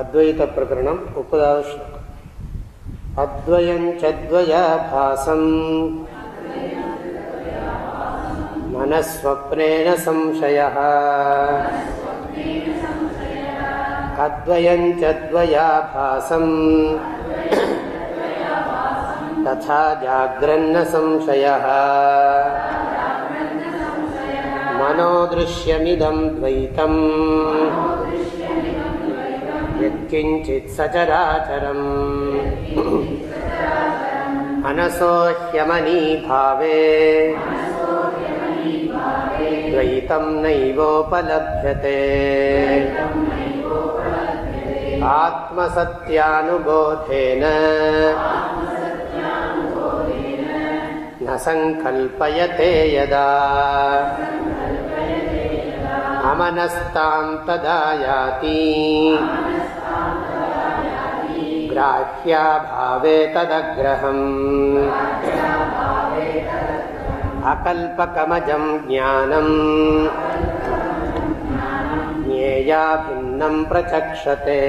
अद्वैतप्रकरणम् उपदाः अद्वयम् च द्वयाभासम् मनस्वप्नेन संशयः अद्वयम् च द्वयाभासम् तथा जाग्रन्न संशयः मनोदृश्यमिदम् द्वैतम् यत्किञ्चित् सचराचरम् मनसोह्यमनीभावे द्वैतं नैवोपलभ्यते आत्मसत्यानुबोधेन न सङ्कल्पयते यदा अमनस्तां तदा याति ग्राह्याभावे तदग्रहम् अकल्पकमजं ज्ञानम् ज्ञेया भिन्नं प्रचक्षते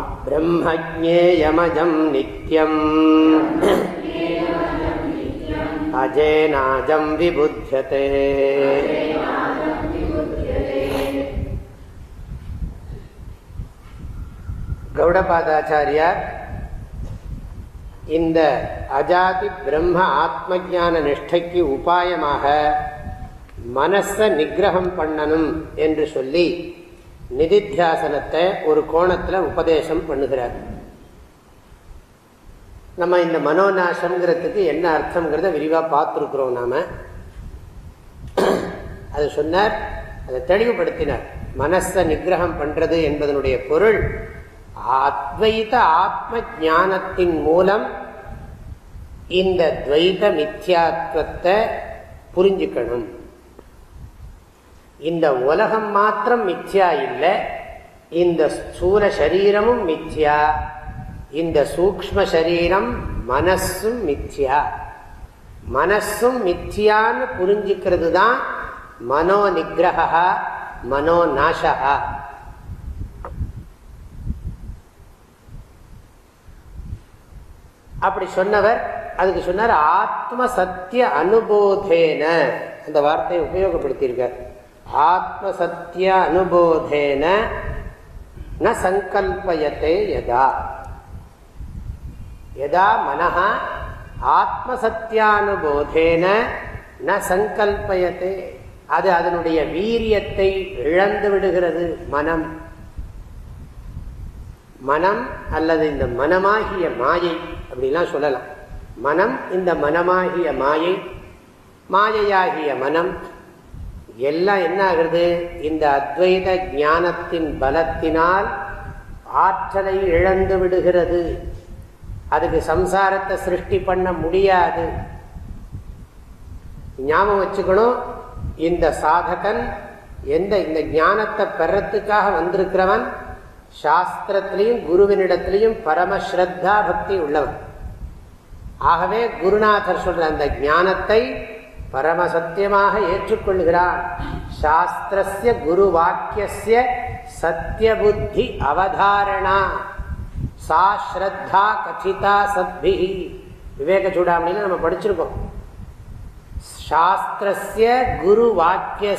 अब्रह्मज्ञेयमजं नित्यम् अजेनाजं विबुध्यते கௌடபாதாச்சாரியார் இந்த அஜாதி பிரம்ம ஆத்ம ஜான நிஷ்டைக்கு உபாயமாக மனசை நிகிரகம் பண்ணணும் என்று சொல்லி நிதித்தியாசனத்தை ஒரு கோணத்தில் உபதேசம் பண்ணுகிறார். நம்ம இந்த மனோநாசம்ங்கிறதுக்கு என்ன அர்த்தம்ங்கிறத விரிவாக பார்த்துருக்குறோம் நாம். அது சொன்னார் அதை தெளிவுபடுத்தினார். மனசை நிகிரகம் பண்ணுறது என்பதனுடைய பொருள் அத்வைத ஆத்ம ஞானத்தின் மூலம் இந்த துவைத மித்யாத்வத்தை புரிஞ்சுக்கணும். இந்த உலகம் மாத்திரம் மித்யா இல்லை இந்த ஸ்தூல சரீரமும் மித்யா இந்த சூக்ம சரீரம் மனசும் மித்யா. மனசும் மித்யான்னு புரிஞ்சுக்கிறது தான் மனோ நிகிரகா மனோ நாசகா அப்படி சொன்னவர் அதுக்கு சொன்னார் ஆத்ம சத்திய அனுபோதேன. அந்த வார்த்தையை உபயோகப்படுத்தியிருக்கார். ஆத்ம சத்திய அனுபோதேன ந சங்கல்பயத்தே யதா. யதா மனஹ ஆத்மசத்தியானுபோதேன ந சங்கல்பயத்தை அது அதனுடைய வீரியத்தை இழந்து விடுகிறது மனம். மனம் அல்லது இந்த மனமாகிய மாயை. அப்படிலாம் சொல்லலாம். மனம் இந்த மனமாகிய மாயை மாயையாகிய மனம் எல்லாம் என்ன ஆகுறது? இந்த அத்வைத ஞானத்தின் பலத்தினால் ஆற்றலை இழந்து விடுகிறது. அதுக்கு சம்சாரத்தை சிருஷ்டி பண்ண முடியாது. ஞாபகம் வச்சுக்கணும் இந்த சாதகன் எந்த இந்த ஞானத்தை பெறத்துக்காக வந்திருக்கிறவன் சாஸ்திரத்திலையும் குருவினிடத்திலையும் பரமஸ்ரத்தா பக்தி உள்ளவன் ஆகவே குருநாதர் சொல்ற அந்த ஞானத்தை பரமசத்தியமாக ஏற்றுக்கொள்கிறான் சாஸ்திரஸ்ய குரு வாக்கிய சத்திய புத்தி அவதாரணா. சா ஸ்ரத்தா கச்சிதா சத்பி விவேக சூடாமணியில் நம்ம படிச்சிருக்கோம். சாஸ்திரஸ்ய குரு வாக்கிய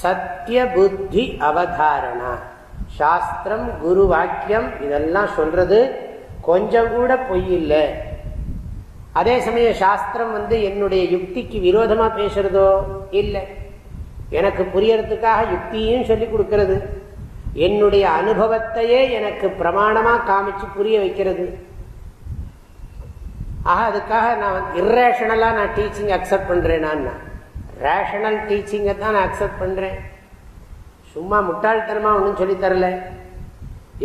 சத்திய புத்தி அவதாரணா. சாஸ்திரம் குரு வாக்கியம் இதெல்லாம் சொல்றது கொஞ்சம் கூட பொய் இல்லை. அதே சமயம் சாஸ்திரம் வந்து என்னுடைய யுக்திக்கு விரோதமாக பேசுறதோ இல்லை. எனக்கு புரியறதுக்காக யுக்தியும் சொல்லி கொடுக்கறது. என்னுடைய அனுபவத்தையே எனக்கு பிரமாணமாக காமிச்சு புரிய வைக்கிறது. ஆக அதுக்காக நான் இர்ரேஷனலாக நான் டீச்சிங் அக்செப்ட் பண்ணுறேன் நான் ரேஷனல் டீச்சிங்கை தான் நான் அக்செப்ட் பண்ணுறேன் சும்மா முட்டாள்தனமா ஒன்றும் சொல்லி தரல.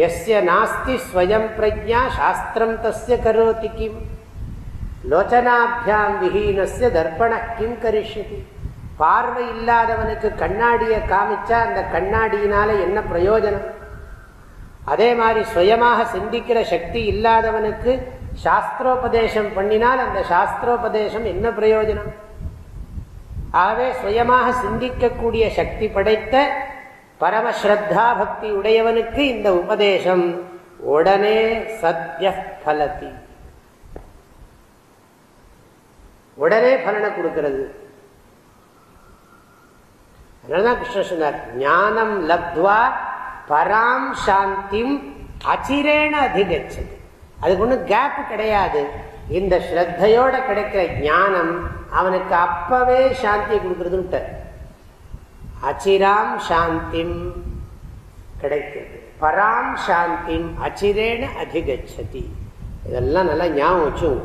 எஸ்ய நாஸ்தி ஸ்வயம் பிரஜா சாஸ்திரம் தஸ்ய கரோதி கிம். லோச்சனாபியாம் விஹீனஸ்ய தர்ப்பண கிம் கரிஷதி பார்வை இல்லாதவனுக்கு கண்ணாடியை காமிச்சா அந்த கண்ணாடியினால என்ன பிரயோஜனம்? அதே மாதிரி சுயமாக சிந்திக்கிற சக்தி இல்லாதவனுக்கு சாஸ்திரோபதேசம் பண்ணினால் அந்த சாஸ்திரோபதேசம் என்ன பிரயோஜனம்? ஆகவே சுயமாக சிந்திக்கக்கூடிய சக்தி படைத்த பரமஸ்ரத்தா பக்தி உடையவனுக்கு இந்த உபதேசம் உடனே சத்திய பலதி. உடனே பலனை கொடுக்கிறது. அதனாலதான் கிருஷ்ண சொன்னார் ஞானம் லப்துவா பராம் சாந்திம் அச்சிரேன அதிகச்சது. அதுக்கு ஒன்றும் கேப் கிடையாது. இந்த ஸ்ரத்தையோட கிடைக்கிற ஞானம் அவனுக்கு அப்பவே சாந்தியை கொடுக்கறது அச்சிராம் சாந்திம் கிடைக்கிறது. பராம் சாந்திம் அச்சிரேன அதிகச்சதி. இதெல்லாம் நல்லா ஞாபகம் வச்சும்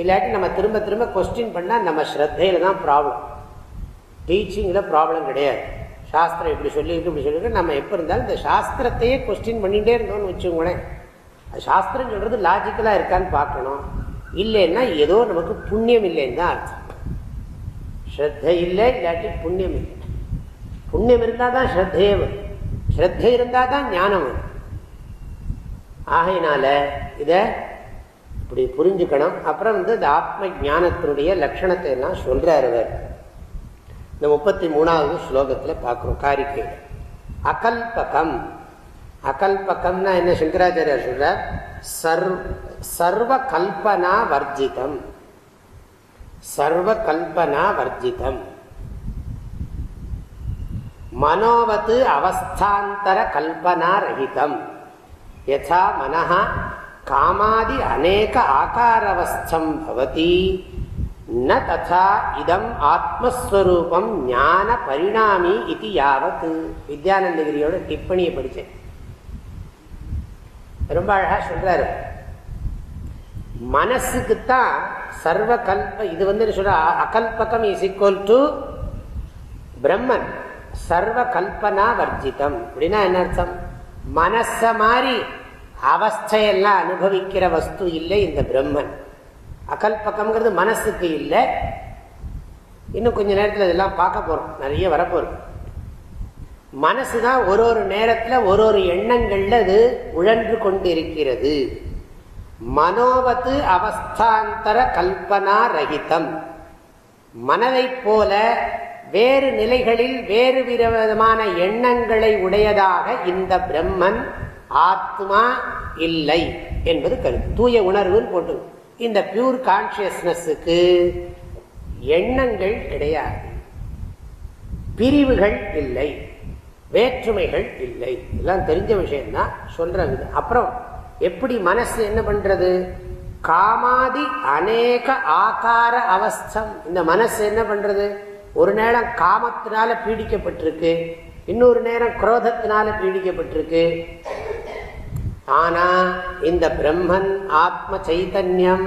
இல்லாட்டி நம்ம திரும்ப திரும்ப கொஸ்டின் பண்ணால் நம்ம ஸ்ரத்தையில் தான் ப்ராப்ளம் டீச்சிங்கில் ப்ராப்ளம் கிடையாது. சாஸ்திரம் இப்படி சொல்லியிருக்கு இப்படி சொல்லியிருக்கு நம்ம எப்போ இருந்தாலும் இந்த சாஸ்திரத்தையே கொஸ்டின் பண்ணிகிட்டே இருந்தோம்னு வச்சுக்கோங்களேன். சாஸ்திரம் சொல்கிறது லாஜிக்கலாக இருக்கான்னு பார்க்கணும். இல்லைன்னா ஏதோ நமக்கு புண்ணியம் இல்லைன்னு தான் அர்த்தம். ஸ்ரத்த இல்லை இல்லாட்டி புண்ணியம் இல்லை. புண்ணியம் இருந்தால் தான் ஸ்ரத்தையே வரும். ஸ்ரத்தை இருந்தால் தான் ஞானம் வரும். ஆகையினால இதை இப்படி புரிஞ்சுக்கணும். அப்புறம் வந்து இந்த ஆத்ம ஜானத்தினுடைய லட்சணத்தை எல்லாம் சொல்றாரு இந்த முப்பத்தி மூணாவது ஸ்லோகத்தில் பார்க்குறோம் காரிக்கை அகல்பகம். அகல்பகம்னா என்ன சங்கராச்சாரியார் சொல்கிறார் சர்வ கல்பனா வர்ஜிதம். சர்வ கல்பனா வர்ஜிதம். மனோவத்து அவஸ்தாந்தர கல்பனா ரஹிதம் யசா மனஹ காமாதி அநேக ஆகாரவஸ்தம் பவதி. ந ததா இதம் ஆத்மஸ்வரூபம் ஞான பரிணாமி இது யாவத் வித்யானந்தகிரியோட டிப்பணியை படித்தேன் ரொம்ப அழகா சொல்றாரு. மனசுக்குத்தான் சர்வ கல்ப இது வந்து சொல்ற? அகல்பகம் இஸ் ஈக்குவல் டு பிரம்மன். சர்வ கல்பனா வர்ஜிதம் அப்படின்னா என்ன அர்த்தம்? மனச மாதிரி அவஸ்தையெல்லாம் அனுபவிக்கிற வஸ்து இல்லை இந்த பிரம்மன். அகல்பக்கம்ங்கிறது மனசுக்கு இல்லை. இன்னும் கொஞ்ச நேரத்தில் இதெல்லாம் பார்க்க போறோம். நிறைய வரப்போறோம் மனசு தான் ஒரு ஒரு நேரத்தில் ஒரு ஒரு எண்ணங்கள்ல அது உழன்று கொண்டிருக்கிறது. மனோவத்து அவஸ்தாந்தர கல்பனா ரகிதம் மனதை போல வேறு நிலைகளில் வேறு விதமான எண்ணங்களை உடையதாக இந்த பிரம்மன் ஆத்மா இல்லை என்பது கருத்து. தூய உணர்வுன்னு போட்டு. இந்த பியூர் கான்சியஸ்னஸுக்கு எண்ணங்கள் கிடையாது. பிரிவுகள் இல்லை. வேற்றுமைகள் இல்லை. இதெல்லாம் தெரிஞ்ச விஷயம்தான் சொல்றது. அப்புறம் எப்படி மனசு என்ன பண்றது? காமாதி அநேக ஆகார அவஸ்தம். இந்த மனசு என்ன பண்றது? ஒரு நேரம் காமத்தினால பீடிக்கப்பட்டிருக்கு இன்னொரு நேரம் குரோதத்தினால பீடிக்கப்பட்டிருக்கு. ஆனா இந்த பிரம்மன் ஆத்ம சைத்தன்யம்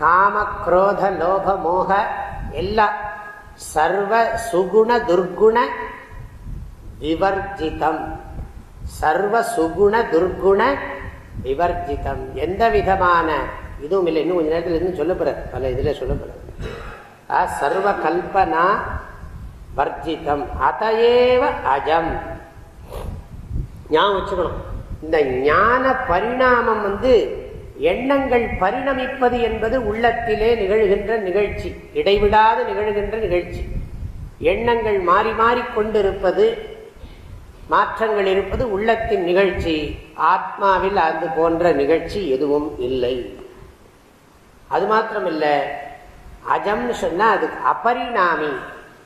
காம குரோத லோப மோக எல்லாம் சர்வ சுகுண துர்குண விவர்ஜிதம். சர்வ சுகுண துர்குண விவர்ஜிதம். எந்த விதமான இதுவும் இல்லை. இன்னும் கொஞ்ச நேரத்தில் இன்னும் சொல்லப்படுறது பல இதில் சொல்லப்படுறது சர்வ கல்பனா வர்ஜிதம் அதையேவ அஜம் ஞாபகம் வச்சுக்கணும் இந்த ஞான பரிணாமம் வந்து எண்ணங்கள் பரிணமிப்பது என்பது உள்ளத்திலே நிகழ்கின்ற நிகழ்ச்சி. இடைவிடாது நிகழ்கின்ற நிகழ்ச்சி. எண்ணங்கள் மாறி மாறி கொண்டிருப்பது மாற்றங்கள் இருப்பது உள்ளத்தின் நிகழ்ச்சி. ஆத்மாவில் அது போன்ற நிகழ்ச்சி எதுவும் இல்லை. அது மாத்திரமில்லை. அஜம்னு சொன்னால் அது அபரிணாமி.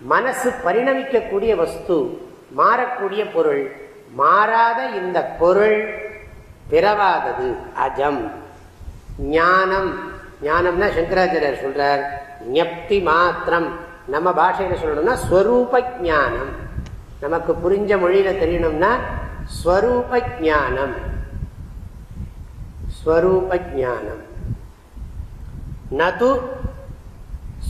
மனசு பரிணமிக்கக்கூடிய வஸ்து மாறக்கூடிய பொருள். மாறாத இந்த பொருள் பிறவாதது. அஜம். ஞானம். ஞானம்னா சங்கராச்சாரியர் சொல்றார் ஞப்தி மாத்திரம். நம்ம பாஷையில சொல்லணும்னா ஸ்வரூப ஜானம் நமக்கு புரிஞ்ச மொழியில தெரியணும்னா ஸ்வரூப ஜானம் ஸ்வரூப ஜானம் நது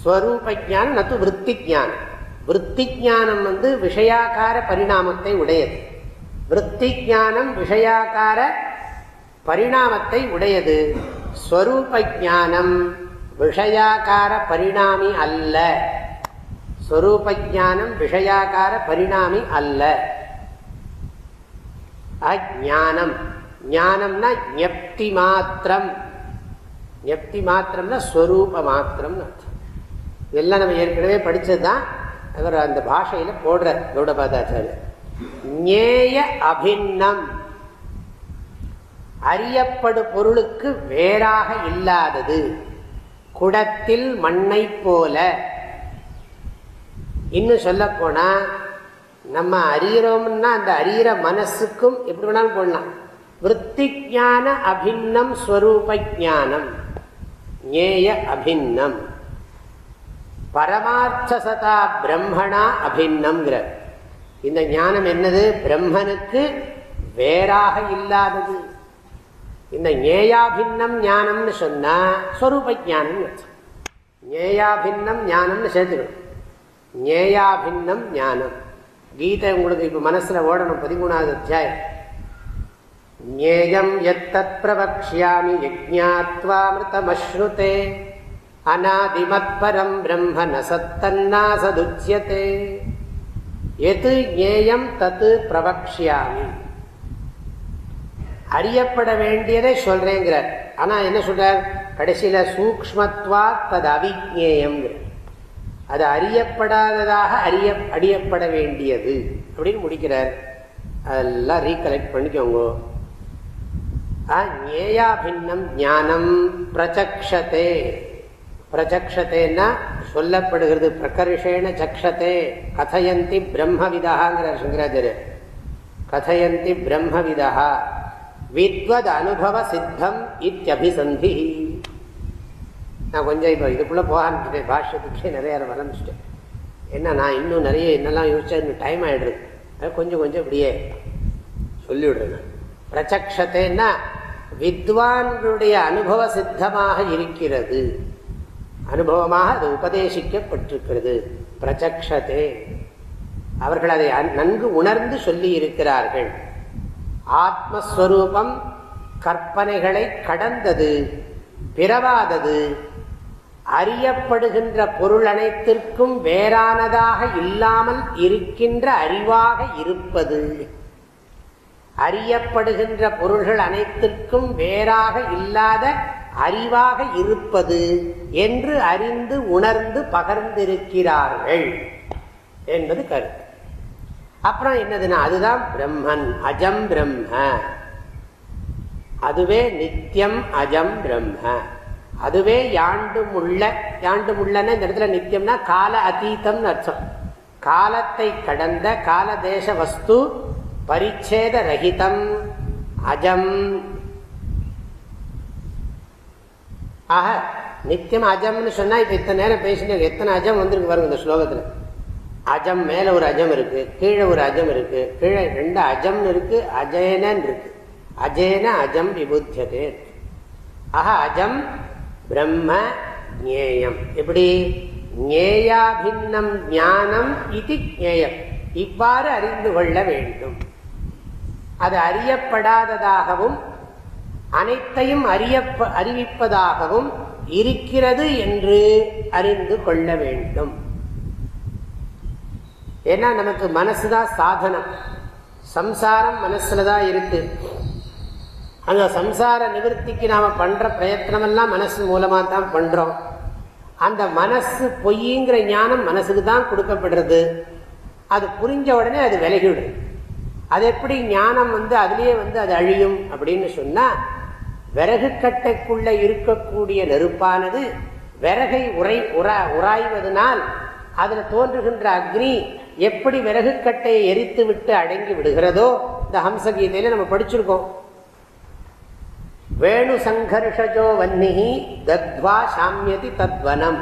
ஸ்வரூப ஜானம் நத்து விற்பி ஜானம் விற்பி ஜானம் வந்து விஷயாக்கார பரிணாமத்தை உடையது. விற்பி ஜானம் விஷயாக்கார பரிணாமத்தை உடையது. ஸ்வரூப ஜானம் விஷயாக்கார பரிணாமி அல்ல. ஸ்வரூப ஜானம் விஷயாக்கார பரிணாமி அல்ல. அஜானம். ஞானம்னா ஞப்தி மாத்திரம். ஞப்தி மாத்திரம்னா ஸ்வரூப மாத்திரம் அர்த்தம். இதெல்லாம் நம்ம ஏற்கனவே படித்தது தான் அவர் அந்த பாஷையில் போடுற கௌடபாதாச்சாரியர் ஞேய அபின்னம். அறியப்படு பொருளுக்கு வேறாக இல்லாதது. குடத்தில் மண்ணை போல. இன்னும் சொல்ல போனா நம்ம அறிகிறோம்னா அந்த அறிகிற மனசுக்கும் எப்படி வேணாலும் போடலாம். விற்பி ஜான அபின்னம் ஸ்வரூப ஜானம் ஞேய அபின்னம். பரமார்த்த சதா பிரம்மணா அபிநம்ங்கிற இந்த ஞானம் என்னது? பிரம்மனுக்கு வேறாக இல்லாதது. இந்த ஞேயாபின்னம் ஞானம்னு சொன்னா ஸ்வரூப ஜானம் ஞேயாபின்னம் ஞானம்னு சேர்த்துக்கணும். ஞேயாபின்னம் ஞானம். கீதை உங்களுக்கு இப்ப மனசுல ஓடணும் பதிமூணாவது அத்தியாயம். ஞேயம் எத்தத் பிரவக்ஷாமி யஜ்ஞாத்வாமிருதமஸ்ருதே. அநாதிமத்பரம் பிரம்ம நசத்தன்னா சதுச்சியதே எது ஞேயம் தத்து பிரவக்ஷாமி அறியப்பட வேண்டியதை சொல்றேங்கிறார். ஆனா என்ன சொல்றார்? கடைசியில சூக்மத்வா தது அவிஜேயம் அது அறியப்படாததாக அறிய அறியப்பட வேண்டியது அப்படின்னு முடிக்கிறார். அதெல்லாம் ரீகலெக்ட் பண்ணிக்கோங்க. ஞேயாபின்னம் ஞானம் பிரச்சக்ஷதே. பிரச்சக்ஷத்தேன்னா சொல்லப்படுகிறது. பிரகர்ஷேன சக்ஷத்தே கதையந்தி பிரம்மவிதாங்கிறார் சங்கராச்சாரியர் கதையந்தி பிரம்மவிதா வித்வத் அனுபவ சித்தம் இத்தியபிசந்தி நான் கொஞ்சம் இப்போ இதுக்குள்ளே போக ஆரம்பிச்சிட்டேன் பாஷ்யத்துக்கே நிறைய வரமிச்சிட்டேன் என்ன நான் இன்னும் நிறைய என்னெல்லாம் யோசிச்சா இன்னும் டைம் ஆகிடுது கொஞ்சம் கொஞ்சம் இப்படியே சொல்லிவிடுறேன் பிரச்சக்ஷத்தைன்னா வித்வான்களுடைய அனுபவ சித்தமாக இருக்கிறது. அனுபவமாக அது உபதேசிக்கப்பட்டிருக்கிறது. பிரச்சக்ஷதே. அவர்கள் அதை நன்கு உணர்ந்து சொல்லி இருக்கிறார்கள் ஆத்மஸ்வரூபம் கற்பனைகளை கடந்தது பிறவாதது அறியப்படுகின்ற பொருள் அனைத்திற்கும் வேறானதாக இல்லாமல் இருக்கின்ற அறிவாக இருப்பது. அறியப்படுகின்ற பொருள்கள் அனைத்திற்கும் வேறாக இல்லாத அறிவாக இருப்பது என்று அறிந்து உணர்ந்து பகர்ந்திருக்கிறார்கள் என்பது கருத்து. அப்புறம் என்னதுன்னா அதுதான் பிரம்மன் அஜம் பிரம்ம. அதுவே நித்தியம் அஜம் பிரம்ம. அதுவே யாண்டும் உள்ள யாண்டும் முள்ளன இந்த இடத்துல நித்தியம்னா கால அதீதம் அர்த்தம். காலத்தை கடந்த கால தேச வஸ்து பரிச்சேத ரஹிதம் அஜம் ஆக நித்தியம் அஜம்னு சொன்னா இப்ப இத்தனை நேரம் பேசினேன் எத்தனை அஜம் வந்திருக்கு பாருங்க இந்த ஸ்லோகத்துல. அஜம் மேல ஒரு அஜம் இருக்கு கீழே ஒரு அஜம் இருக்கு கீழே ரெண்டு அஜம்னு இருக்கு அஜயனன் இருக்கு. அஜேன அஜம் விபுத்தியதே. ஆஹா அஜம் பிரம்ம ஞேயம். எப்படி? ஞேயாபின்னம் ஞானம் இது ஞேயம். இவ்வாறு அறிந்து கொள்ள வேண்டும். அது அறியப்படாததாகவும் அனைத்தையும் அறியப்ப அறிவிப்பதாகவும் இருக்கிறது என்று அறிந்து கொள்ள வேண்டும். ஏன்னா நமக்கு மனசுதான் சாதனம். சம்சாரம் மனசுலதான் இருக்கு. அந்த சம்சார நிவர்த்திக்கு நாம பண்ற பிரயத்தனம் எல்லாம் மனசு மூலமா தான் பண்றோம். அந்த மனசு பொய்ங்கிற ஞானம் மனசுக்கு தான் கொடுக்கப்படுறது. அது புரிஞ்ச உடனே அது விலகிவிடும். அது எப்படி ஞானம் வந்து அதுலேயே வந்து அது அழியும் அப்படின்னு சொன்னா விறகு கட்டைக்குள்ள இருக்கக்கூடிய நெருப்பானது விறகை உரை உரா உராய்வதனால் அதில் தோன்றுகின்ற அக்னி எப்படி விறகு கட்டையை எரித்து விட்டு அடங்கி விடுகிறதோ இந்த ஹம்சகீதையில நம்ம படிச்சிருக்கோம். வேணு சங்கர்ஷஜோ வன்னிகி தத்வா சாமியதி தத்வனம்.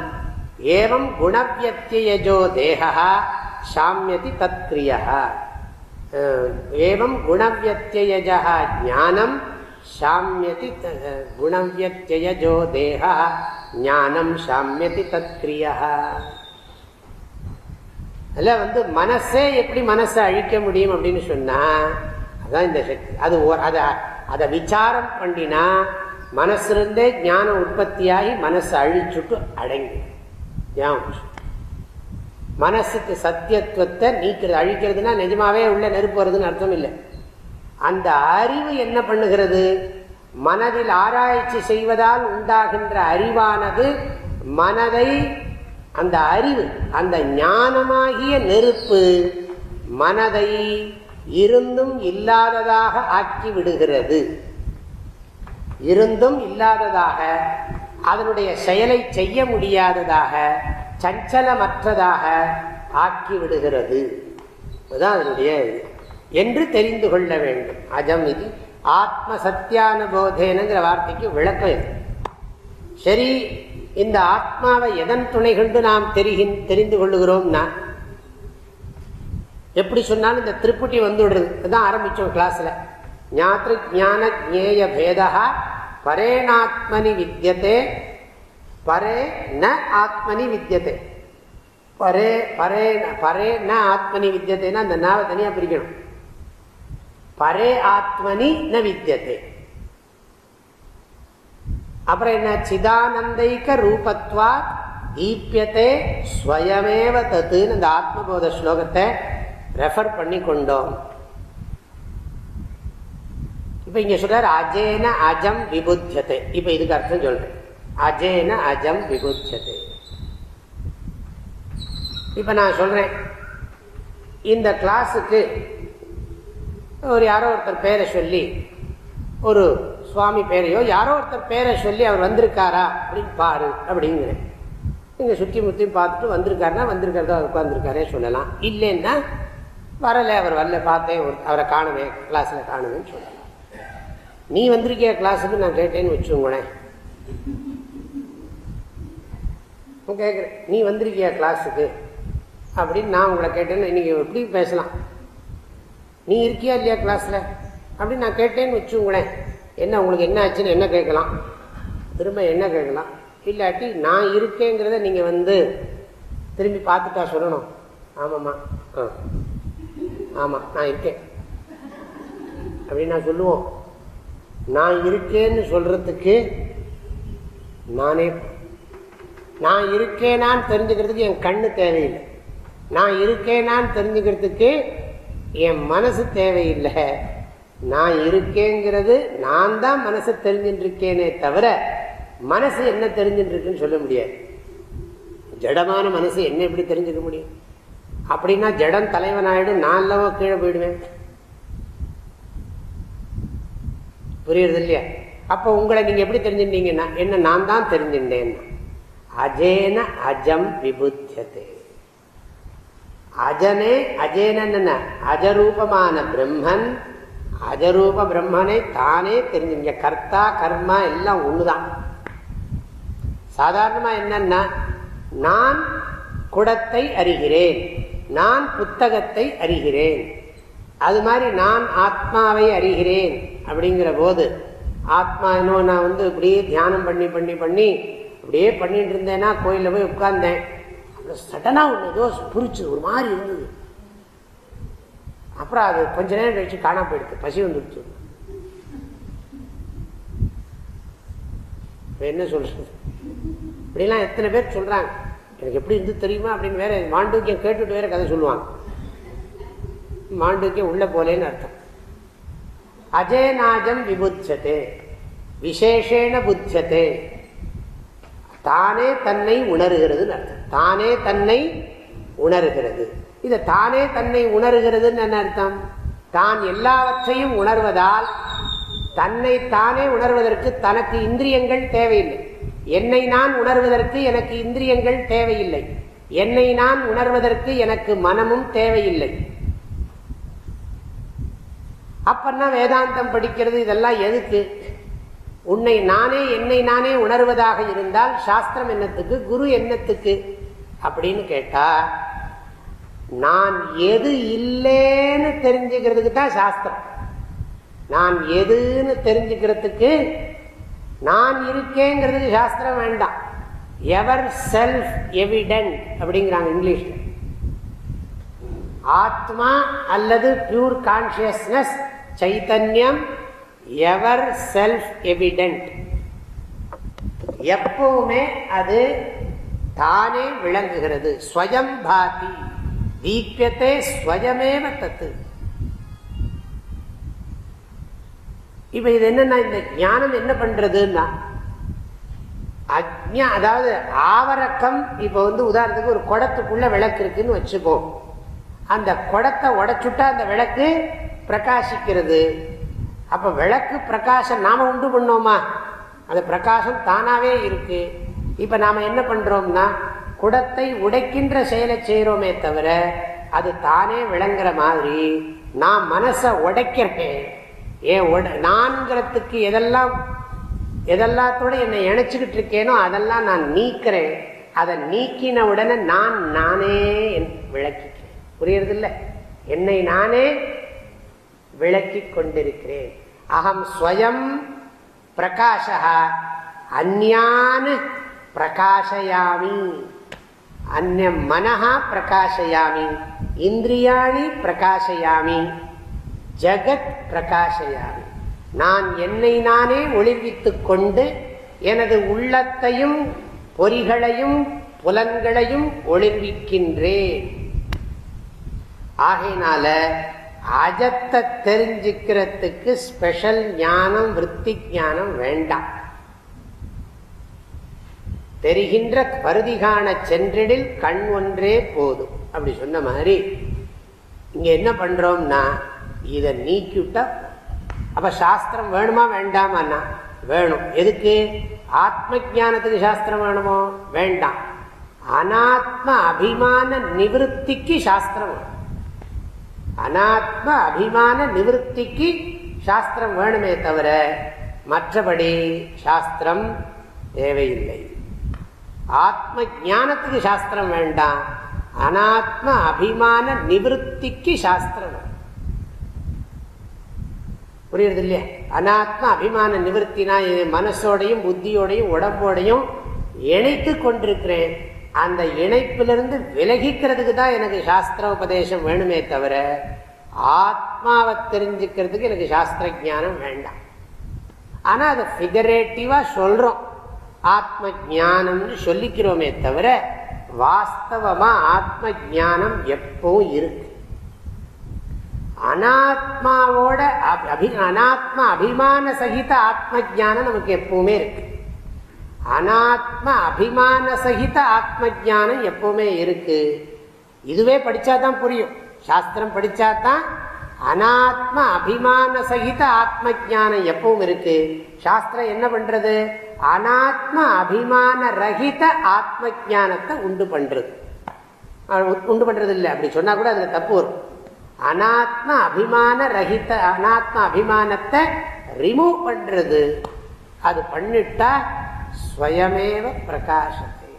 ஏவம் குணவியத்தியஜோ தேகா சாமியதி தத்ரியா ஏவம் குணவியத்தியஜா ஞானம் சாமியதி குணவியத்தியஜோ தேகா ஞானம் சாமியதி தத்கிரியா அதில் வந்து மனசே எப்படி மனசை அழிக்க முடியும் அப்படின்னு சொன்னா அதுதான் இந்த சக்தி. அது அதை அதை விசாரம் பண்ணினா மனசுலேருந்தே ஞானம் உற்பத்தியாகி மனசை அழிச்சுட்டு அடங்கி மனசுக்கு சத்தியத்துவத்தை நீக்கிறது அழிக்கிறதுனா நிஜமாவே உள்ள நெருப்பு வருதுன்னு அர்த்தம் இல்லை. அந்த அறிவு என்ன பண்ணுகிறது? மனதில் ஆராய்ச்சி செய்வதால் உண்டாகின்ற அறிவானது மனதை அந்த அறிவு அந்த ஞானமாகிய நெருப்பு மனதை இருந்தும் இல்லாததாக ஆக்கி விடுகிறது. இருந்தும் இல்லாததாக அதனுடைய செயலை செய்ய முடியாததாக சஞ்சலமற்றதாக ஆக்கி விடுகிறது. அதுதான் அதனுடைய என்று தெரிந்து கொள்ள வேண்டும். அஜம் இது ஆத்ம சத்தியானுபோதேனுங்கிற வார்த்தைக்கு விளக்கம் இது. சரி இந்த ஆத்மாவை எதன் துணை கொண்டு நாம் தெரிகின் தெரிந்து கொள்ளுகிறோம்னா எப்படி சொன்னாலும் இந்த திருப்புட்டி வந்துடுறது. அதுதான் ஆரம்பிச்சோம் கிளாஸில் ஞாத்திரு ஜான ஜேய பேதா பரேணாத்மனி வித்தியதே பரே ந ஆத்மனி வித்தியதே பரே பரே பரே ந ஆத்மனி வித்தியத்தைன்னா அந்த நாவை தனியாக பிரிக்கணும். பரே ஆத்மனி ந வித்தியதே அப்புறம் என்ன? சிதானந்தைக்க ரூபத்வா தீபியத்தை ஸ்வயமேவ தத்துன்னு இந்த ஆத்மபோத ஸ்லோகத்தை ரெஃபர் பண்ணி கொண்டோம் இப்ப இங்கே சொல்றாரு அஜேன அஜம் விபுத்தியத்தை இப்ப இதுக்கு அர்த்தம் சொல்றேன். அஜேன அஜம் விபுத்தியத்தை இப்ப நான் சொல்றேன் இந்த கிளாஸுக்கு ஒரு யாரோ ஒருத்தர் பேரை சொல்லி ஒரு சுவாமி பேரையோ யாரோ ஒருத்தர் பேரை சொல்லி அவர் வந்திருக்காரா? அப்படின்னு பாரு அப்படிங்கிறேன் இங்கே சுற்றி முற்றி பார்த்துட்டு வந்திருக்காருன்னா அவர் உட்காந்துருக்காரே சொல்லலாம். இல்லைன்னா வரலை அவர் வரல பார்த்தேன் அவரை காணுமே கிளாஸில் காணுவேன்னு சொல்லலாம். நீ வந்திருக்கிய கிளாஸுக்கு? நான் கேட்டேன்னு வச்சுங்களேன் கேட்குறேன் நீ வந்திருக்கியா கிளாஸுக்கு? அப்படின்னு நான் உங்களை கேட்டேன்னு இன்றைக்கி எப்படி பேசலாம்? நீ இருக்கியா இல்லையா கிளாஸில் அப்படின்னு நான் கேட்டேன்னு வச்சுங்களேன் என்ன உங்களுக்கு என்ன ஆச்சுன்னு என்ன கேட்கலாம்? திரும்ப என்ன கேட்கலாம்? இல்லாட்டி நான் இருக்கேங்கிறத நீங்கள் வந்து திரும்பி பார்த்துட்டா சொல்லணும். ஆமாம்மா. ஆ. ஆமாம் நான் இருக்கேன். அப்படின்னு நான் சொல்லுவோம். நான் இருக்கேன்னு சொல்கிறதுக்கு நானே நான் இருக்கேனான்னு தெரிஞ்சுக்கிறதுக்கு என் கண்ணு தேவையில்லை. நான் இருக்கேனான்னு தெரிஞ்சுக்கிறதுக்கு என் மனசு தேவையில்லை. நான் இருக்கேங்கிறது நான் தான் மனசை தெரிஞ்சுட்டு இருக்கேனே தவிர மனசு என்ன தெரிஞ்சுட்டு இருக்குன்னு சொல்ல முடியாது. ஜடமான மனசு என்ன எப்படி தெரிஞ்சுக்க முடியும்? அப்படின்னா ஜடம் தலைவன் ஆயிடும் நான் இல்லாம கீழே போயிடுவேன். புரியுறது இல்லையா? அப்போ உங்களை நீங்க எப்படி தெரிஞ்சுட்டீங்கன்னா என்ன நான் தான் தெரிஞ்சுட்டேன் அஜேன அஜம் விபுத்தியதே. அஜனே அஜேன அஜரூபமான பிரம்மன் அஜரூப பிரம்மனை தானே தெரிஞ்சுங்க கர்த்தா கர்மா எல்லாம் ஒண்ணுதான். சாதாரணமா என்னன்னா நான் குடத்தை அறிகிறேன் நான் புத்தகத்தை அறிகிறேன். அது மாதிரி நான் ஆத்மாவை அறிகிறேன் அப்படிங்கிற போது ஆத்மா இன்னும் நான் வந்து இப்படியே தியானம் பண்ணி பண்ணி பண்ணி அப்படியே பண்ணிட்டு இருந்தேன்னா கோயிலில் போய் உட்கார்ந்தேன். சடனா ஒன்று ஏதோ புரிச்சு ஒரு மாதிரி இருந்தது. அப்புறம் அது கொஞ்ச நேரம் கழிச்சு காணாம போயிடுது. பசி வந்துடுச்சு. என்ன சொல்றது? இப்படிலாம் எத்தனை பேர் சொல்றாங்க. எனக்கு எப்படி இருந்து தெரியுமா? அப்படின்னு வேற மாண்டூக்கியம் கேட்டுட்டு வேற கதை சொல்லுவாங்க. மாண்டூக்கியம் உள்ள போலேன்னு அர்த்தம். அஜயநாஜம் விபுச்சதே விசேஷேன புத்தியதே தானே தன்னை உணர்கிறதுன்னு அர்த்தம். தானே தன்னை உணர்கிறது. இதை தானே தன்னை உணர்கிறதுன்னு என்ன அர்த்தம்? தான் எல்லாவற்றையும் உணர்வதால் தன்னை தானே உணர்வதற்கு தனக்கு இந்திரியங்கள் தேவையில்லை. என்னை நான் உணர்வதற்கு எனக்கு இந்திரியங்கள் தேவையில்லை. என்னை நான் உணர்வதற்கு எனக்கு மனமும் தேவையில்லை. அப்பன்னா வேதாந்தம் படிக்கிறது இதெல்லாம் எதுக்கு? உன்னை நானே என்னை நானே உணர்வதாக இருந்தால் சாஸ்திரம் என்னத்துக்கு குரு என்னத்துக்கு? அப்படின்னு கேட்டா நான் எது இல்லைன்னு தெரிஞ்சுக்கிறதுக்கு தான் சாஸ்திரம். நான் எதுன்னு தெரிஞ்சுக்கிறதுக்கு நான் இருக்கேங்கிறதுக்கு சாஸ்திரம் வேண்டாம். எவர் செல்ஃப் எவிடென்ட் அப்படிங்கிறாங்க இங்கிலீஷ்ல. ஆத்மா அல்லது பியூர் கான்சியஸ்னஸ் சைத்தன்யம் எவர் செல்ஃப் எவிடென்ட்? எப்பவுமே அது தானே விளங்குகிறது. ஸ்வயம் பாதி. தீபியத்தை ஸ்வயமேவ தத்து. இப்ப இது என்னன்னா இந்த ஞானம் என்ன பண்றதுன்னா அஜ்ஞா அதாவது ஆவரக்கம் இப்ப வந்து உதாரணத்துக்கு ஒரு குடத்துக்குள்ள விளக்கு இருக்குன்னு வச்சுக்கோ. அந்த குடத்தை உடைச்சுட்டா அந்த விளக்கு பிரகாசிக்கிறது. அப்ப விளக்கு பிரகாசம் நாம உண்டு பண்ணோமா? அந்த பிரகாசம் தானாவே இருக்கு. இப்ப நாம என்ன பண்றோம்னா குடத்தை உடைக்கின்ற செயலை செய்யறோமே தவிர அது தானே விளங்குற மாதிரி நான் மனசை உடைக்கிறேன். ஏன் நான்கிறதுக்கு எதெல்லாம் எதெல்லாத்தோட என்னை இணைச்சுக்கிட்டு இருக்கேனோ அதெல்லாம் நான் நீக்கிறேன். அதை நீக்கின உடனே நான் நானே விளக்கிக்கிறேன். புரியறது இல்லை என்னை நானே விளக்கி கொண்டிருக்கிறேன். அகம் ஸ்வயம் பிரகாஷா அந்யான் பிரகாஷயாமி. அந்நம் மனஹா பிரகாஷயாமி இந்திரியாணி பிரகாஷயாமி ஜகத் பிரகாஷயாமி. நான் என்னை நானே ஒளிர்வித்துக் கொண்டு எனது உள்ளத்தையும் பொறிகளையும் புலன்களையும் ஒளிர்விக்கின்றேன். ஆகையினால அஜத்தை தெரிஞ்சுக்கிறதுக்கு ஸ்பெஷல் ஞானம் விற்பி ஞானம் வேண்டாம். தெரிகின்ற பருதிகான சென்றிடில் கண் ஒன்றே போதும். அப்படி சொன்ன மாதிரி இங்க என்ன பண்றோம்னா இதை நீக்கிவிட்டா அப்ப சாஸ்திரம் வேணுமா வேண்டாமா வேணும். எதுக்கு? ஆத்ம ஜானத்துக்கு சாஸ்திரம் வேணுமோ? வேண்டாம். அனாத்ம அபிமான நிவத்திக்கு சாஸ்திரம் வேணும். அனாத்ம அபிமான நிவர்த்திக்கு சாஸ்திரம் வேணுமே தவிர மற்றபடி சாஸ்திரம் தேவையில்லை. ஆத்ம ஜானத்துக்கு சாஸ்திரம் வேண்டாம். அனாத்ம அபிமான நிவர்த்திக்கு சாஸ்திரம் புரியுறது இல்லையா அனாத்ம அபிமான நிவர்த்தினா மனசோடையும் புத்தியோடையும் உடம்போடையும் இணைத்து கொண்டிருக்கிறேன். அந்த இணைப்பிலிருந்து விலகிக்கிறதுக்கு தான் எனக்கு சாஸ்திர உபதேசம் வேணுமே தவிர ஆத்மாவை தெரிஞ்சுக்கிறதுக்கு எனக்கு சாஸ்திர ஜானம் வேண்டாம். ஆனால் அதை ஃபிகரேட்டிவாக சொல்கிறோம் ஆத்ம ஜானம்னு சொல்லிக்கிறோமே தவிர வாஸ்தவமாக ஆத்ம ஜானம் எப்பவும் இருக்கு. அனாத்மாவோட அபி அனாத்மா அபிமான சகித ஆத்ம ஜானம் நமக்கு எப்பவுமே இருக்கு. அனாத்ம அபிமான சகித ஆத்ம ஜானம் எப்பவுமே இருக்கு. இதுவே படிச்சாதான் புரியும். சாஸ்திரம் படிச்சாதான் அனாத்ம அபிமான சகித ஆத்ம ஜானம் எப்பவும் இருக்கு. சாஸ்திரம் என்ன பண்றது? அனாத்ம அபிமான ரகித ஆத்ம ஜானத்தை உண்டு பண்றது. உண்டு பண்றது இல்லை அப்படி சொன்னா கூட அதுல தப்பு வரும். அனாத்ம அபிமான ரகித அனாத்ம அபிமானத்தை ரிமூவ் பண்றது. அது பண்ணிட்டா ஸ்வயமேவ பிரகாசத்தை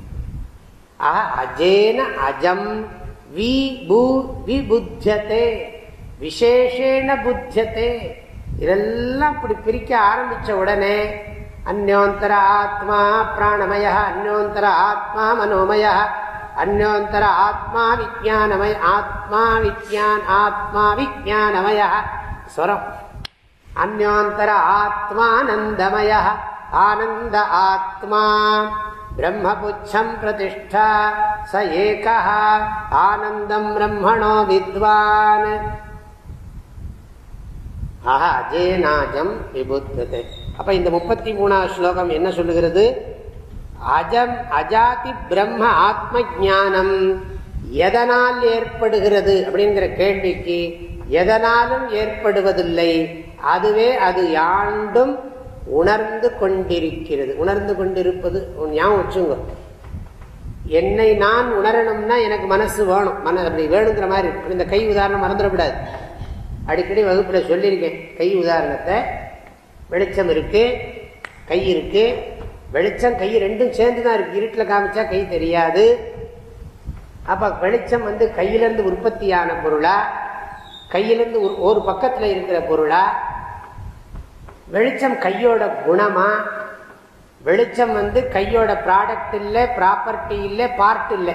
அஜேன அஜம் விபுத்தியதே விசேஷேன புத்தியதே இதெல்லாம் இப்படி பிரிக்க ஆரம்பிச்ச உடனே அந்யோந்தர ஆத்மா பிராணமய அந்யோந்தர ஆத்மா மனோமய அந்யோந்தர ஆத்மா விஜயானமய ஆத்மா விஜயான் ஆத்மா விஜயானமய ஸ்வரம் அந்யோந்தர ஆத்மானந்தமய ஆனந்த ஆத்மா. பிரம்மபுச்சம் பிரதிஷ்டா. ச ஏக. ஆனந்தம் பிரம்மணோ வித்வான். ஆஹா அஜேனாஜம் விபுத்ததே. அப்ப இந்த முப்பத்தி மூணாவது ஸ்லோகம் என்ன சொல்லுகிறது? அஜம் அஜாதி பிரம்ம ஆத்ம ஜானம் எதனால் ஏற்படுகிறது அப்படிங்கிற கேள்விக்கு எதனாலும் ஏற்படுவதில்லை. அதுவே அது யாண்டும் உணர்ந்து கொண்டிருக்கிறது. உணர்ந்து கொண்டிருப்பது ஞாபகம் வச்சுங்க என்னை நான் உணரணும்னா எனக்கு மனசு வேணும். மன அப்படி வேணுங்கிற மாதிரி இந்த கை உதாரணம் மறந்துடக்கூடாது. அடிக்கடி வகுப்பில் சொல்லியிருக்கேன். கை உதாரணத்தை. வெளிச்சம் இருக்கு. கை இருக்கு. வெளிச்சம் கை ரெண்டும் சேர்ந்து தான் இருக்கு. இருட்டில் காமிச்சா கை தெரியாது. அப்போ வெளிச்சம் வந்து கையிலிருந்து உற்பத்தியான பொருளா? கையிலேருந்து ஒரு பக்கத்தில் இருக்கிற பொருளா? வெளிச்சம் கையோட குணமா? வெளிச்சம் வந்து கையோட ப்ராடக்ட் இல்லை ப்ராப்பர்ட்டி இல்லை பார்ட் இல்லை.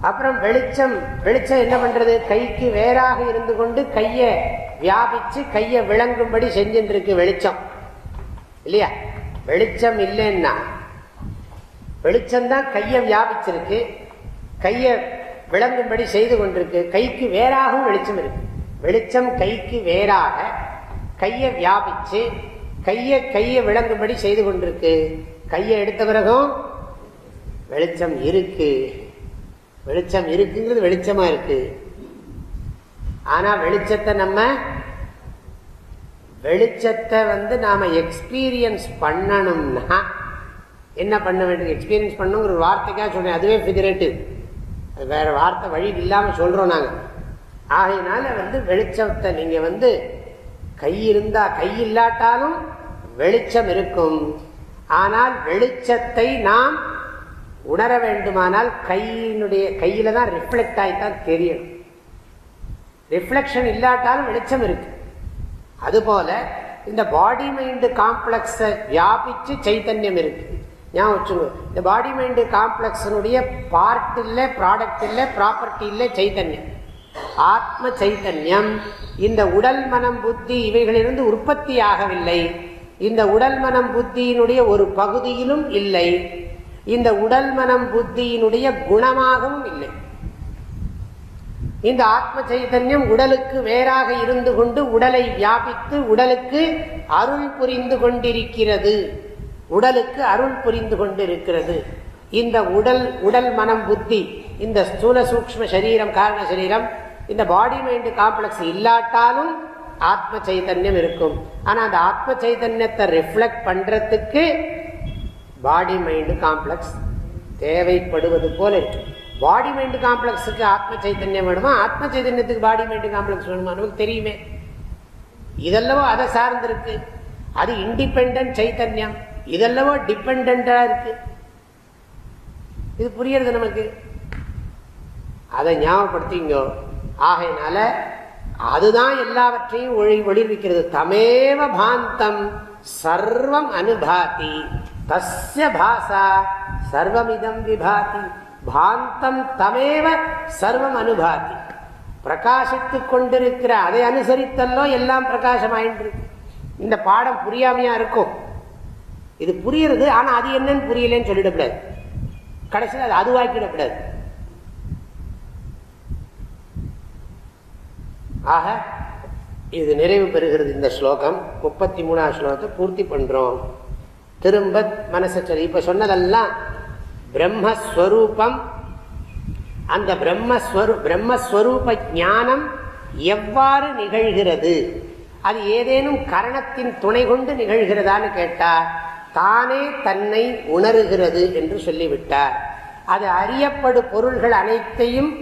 அப்புறம் வெளிச்சம் வெளிச்சம் என்ன பண்றது? கைக்கு வேறாக இருந்து கொண்டு கையை வியாபிச்சு கையை விளங்கும்படி செஞ்சுருக்கு வெளிச்சம். இல்லையா? வெளிச்சம் இல்லைன்னா. வெளிச்சம் தான் கையை வியாபிச்சிருக்கு. கையை விளங்கும்படி செய்து கொண்டிருக்கு. கைக்கு வேறாகவும் வெளிச்சம் இருக்கு. வெளிச்சம் கைக்கு வேறாக கையை வியாபிச்சு கையை கையை விளங்கும்படி செய்து கொண்டிருக்கு. கையை எடுத்த பிறகும் வெளிச்சம் இருக்கு. வெளிச்சம் இருக்குங்கிறது வெளிச்சமா இருக்கு. ஆனா வெளிச்சத்தை நம்ம வெளிச்சத்தை வந்து நாம எக்ஸ்பீரியன்ஸ் பண்ணணும்னா என்ன பண்ண வேண்டும்? எக்ஸ்பீரியன்ஸ் பண்ணுங்கிற ஒரு வார்த்தைக்காக சொல்றேன். அதுவே ஃபிகரேட்டிவ் அது வேற வார்த்தை வழி இல்லாம சொல்றோம் நாங்கள் ஆகையினால வந்து வெளிச்சத்தை நீங்க வந்து கை இருந்தா கை இல்லாட்டாலும் வெளிச்சம் இருக்கும். ஆனால் வெளிச்சத்தை நாம் உணர வேண்டுமானால் கையினுடைய கையில தான் ரிஃப்ளெக்ட் ஆகித்தான் தெரியணும். ரிஃப்ளெக்ஷன் இல்லாட்டாலும் வெளிச்சம் இருக்கு. அதுபோல இந்த பாடி மைண்டு காம்ப்ளெக்ஸை வியாபித்து சைத்தன்யம் இருக்கு. ஞாபகம் வச்சுங்க இந்த பாடி மைண்டு காம்ப்ளெக்ஸனுடைய பார்ட் இல்லை ப்ராடக்ட் இல்லை ப்ராப்பர்ட்டி இல்லை சைத்தன்யம். ஆத்ம சைத்தன்யம். இந்த உடல் மனம் புத்தி இவைகளிலிருந்து உற்பத்தி ஆகவில்லை இந்த உடல் மனம் புத்தியினுடைய ஒரு பகுதியிலும் இல்லை. இந்த உடல் மனம் புத்தியினுடைய குணமாகவும் இல்லை. இந்த ஆத்ம சைதன்யம் உடலுக்கு வேறாக இருந்து கொண்டு உடலை வியாபித்து உடலுக்கு அருள் புரிந்து கொண்டிருக்கிறது. உடலுக்கு அருள் புரிந்து கொண்டிருக்கிறது. இந்த உடல் உடல் மனம் புத்தி இந்த ஸ்தூல சூக்ம சரீரம் காரண சரீரம் இந்த பாடி மைண்டு காம்ப்ளெக்ஸ் இல்லாட்டாலும் ஆத்ம சைதன்யம் இருக்கும். ஆனா அந்த ஆத்ம சைதன்யத்தை ரிஃப்ளெக்ட் பண்றதுக்கு பாடி மைண்டு காம்ப்ளெக்ஸ் தேவைப்படுவது போல இருக்கு. பாடி மைண்டு காம்ப்ளெக்ஸுக்கு ஆத்ம சைதன்யம் வேணுமா? ஆத்ம சைதன்யத்துக்கு பாடி மைண்டு காம்ப்ளெக்ஸ் வேணுமா? நமக்கு தெரியுமே. இதெல்லவோ அதை சார்ந்திருக்கு. அது இண்டிபெண்ட் சைத்தன்யம் இதெல்லவோ டிபெண்டா இருக்கு. இது புரியறது நமக்கு? அதை ஞாபகப்படுத்திங்கோ ஆகையினால அதுதான் எல்லாவற்றையும் ஒளி ஒளிர்விக்கிறது. தமேவ பாந்தம் சர்வம் அனுபாதி. தஸ்ய பாசா சர்வமிதம் விபாதி. பாந்தம் தமேவ சர்வம் அனுபாதி. பிரகாசித்துக் கொண்டிருக்கிற அதை அனுசரித்தல்லோ எல்லாம் பிரகாசமாயின்று. இந்த பாடம் புரியாமையா இருக்கும் இது புரியுறது ஆனால் அது என்னன்னு புரியலன்னு சொல்லிடக்கூடாது. கடைசியில் அது அதுவாக்கிடக்கூடாது. ஆக இது நிறைவு பெறுகிறது இந்த ஸ்லோகம். முப்பத்தி மூணாவது ஸ்லோகத்தை பூர்த்தி பண்றோம். திரும்ப மனசை சொல்லி இப்ப சொன்னதெல்லாம் பிரம்மஸ்வரூபம். அந்த பிரம்மஸ்வரூ பிரம்மஸ்வரூப ஞானம் எவ்வாறு நிகழ்கிறது? அது ஏதேனும் கரணத்தின் துணை கொண்டு நிகழ்கிறதான்னு கேட்டா தானே தன்னை உணர்கிறது என்று சொல்லிவிட்டார். அது அறியப்படு பொருள்கள் அனைத்தையும்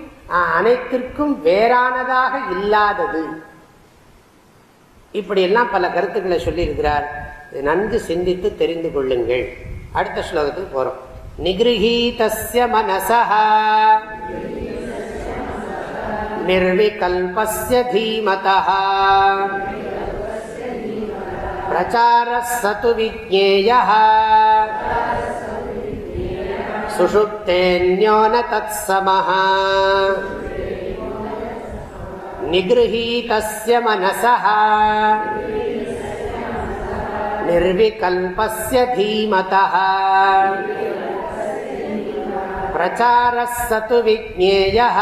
அனைத்திற்கும் வேறானதாக இல்லாதது இப்படியெல்லாம் பல கருத்துக்களை சொல்லியிருக்கிறார் நன்கு சிந்தித்து தெரிந்து கொள்ளுங்கள் அடுத்த ஸ்லோகத்துக்கு போறோம் நிகிருஹீதஸ்ய மனசா निर्विकल्पस्य धीमतः प्रचारः स तु विज्ञेयः सुषुप्तेऽन्यो न तत्समः निगृहीतस्य मनसः निर्विकल्पस्य धीमतः प्रचारः स तु विज्ञेयः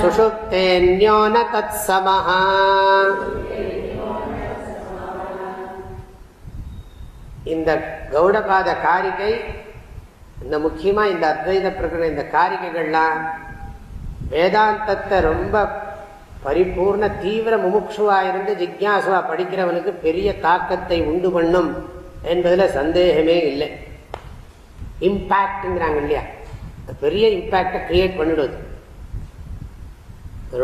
सुषुप्तेऽन्यो न तत्समः இந்த கௌடபாத காரிகை இந்த முக்கியமாக இந்த அத்வைத பிரகடன இந்த காரிகைகள்லாம் வேதாந்தத்தை ரொம்ப பரிபூர்ண தீவிர முமுட்சுவா இருந்து ஜிக்யாசுவா படிக்கிறவனுக்கு பெரிய தாக்கத்தை உண்டு பண்ணும் என்பதில் சந்தேகமே இல்லை. இம்பாக்ட்ங்கிறாங்க இல்லையா? பெரிய இம்பாக்டை கிரியேட் பண்ணிடுவது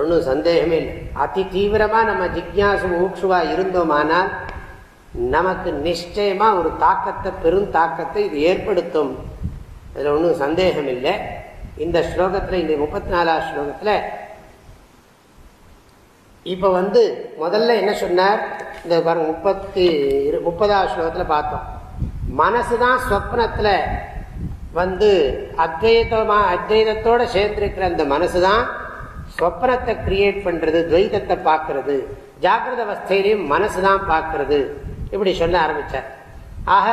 ஒன்றும் சந்தேகமே இல்லை. அதி தீவிரமாக நம்ம ஜிக்யாசு மூக்ஷுவா இருந்தோமானால் நமக்கு நிச்சயமாக ஒரு தாக்கத்தை பெரும் தாக்கத்தை இது ஏற்படுத்தும். அதில் ஒன்றும் சந்தேகம் இல்லை இந்த ஸ்லோகத்தில் இந்த முப்பத்தி நாலாவது ஸ்லோகத்தில் இப்போ வந்து முதல்ல என்ன சொன்னார்? இந்த முப்பத்தி முப்பதாவது ஸ்லோகத்தில் பார்த்தோம். மனசு தான் ஸ்வப்னத்தில் வந்து அத்வைதமாக அத்வைதத்தோடு சேர்ந்திருக்கிற அந்த மனசு தான் ஸ்வப்னத்தை கிரியேட் பண்ணுறது துவைதத்தை பார்க்கறது. ஜாகிரத அவஸ்தையிலையும் மனசு தான் பார்க்கறது. இப்படி சொல்ல ஆரம்பித்தார் ஆக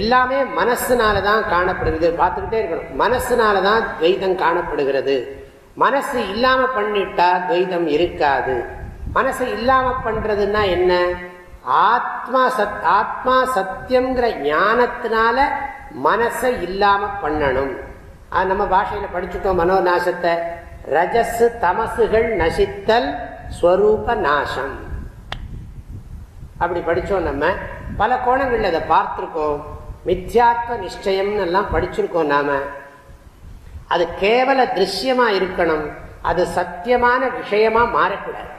எல்லாமே மனசுனால தான் காணப்படுகிறது. பார்த்துக்கிட்டே இருக்கணும். மனசுனால தான் துவைதம் காணப்படுகிறது. மனசு இல்லாமல் பண்ணிட்டா துவைதம் இருக்காது. மனசு இல்லாமல் பண்ணுறதுன்னா என்ன? ஆத்மா சத் ஆத்மா சத்தியங்கிற ஞானத்தினால மனசை இல்லாமல் பண்ணணும். நம்ம பாஷையில் படிச்சுட்டோம் மனோநாசத்தை. ரஜஸ் தமசுகள் நசித்தல் ஸ்வரூப நாசம். அப்படி படித்தோம் நம்ம. பல கோணங்களில் அதை பார்த்துருக்கோம். மித்யாத்வ நிச்சயம்னு எல்லாம் படிச்சிருக்கோம் நாம. அது கேவல திருஷ்யமா இருக்கணும். அது சத்தியமான விஷயமா மாறக்கூடாது.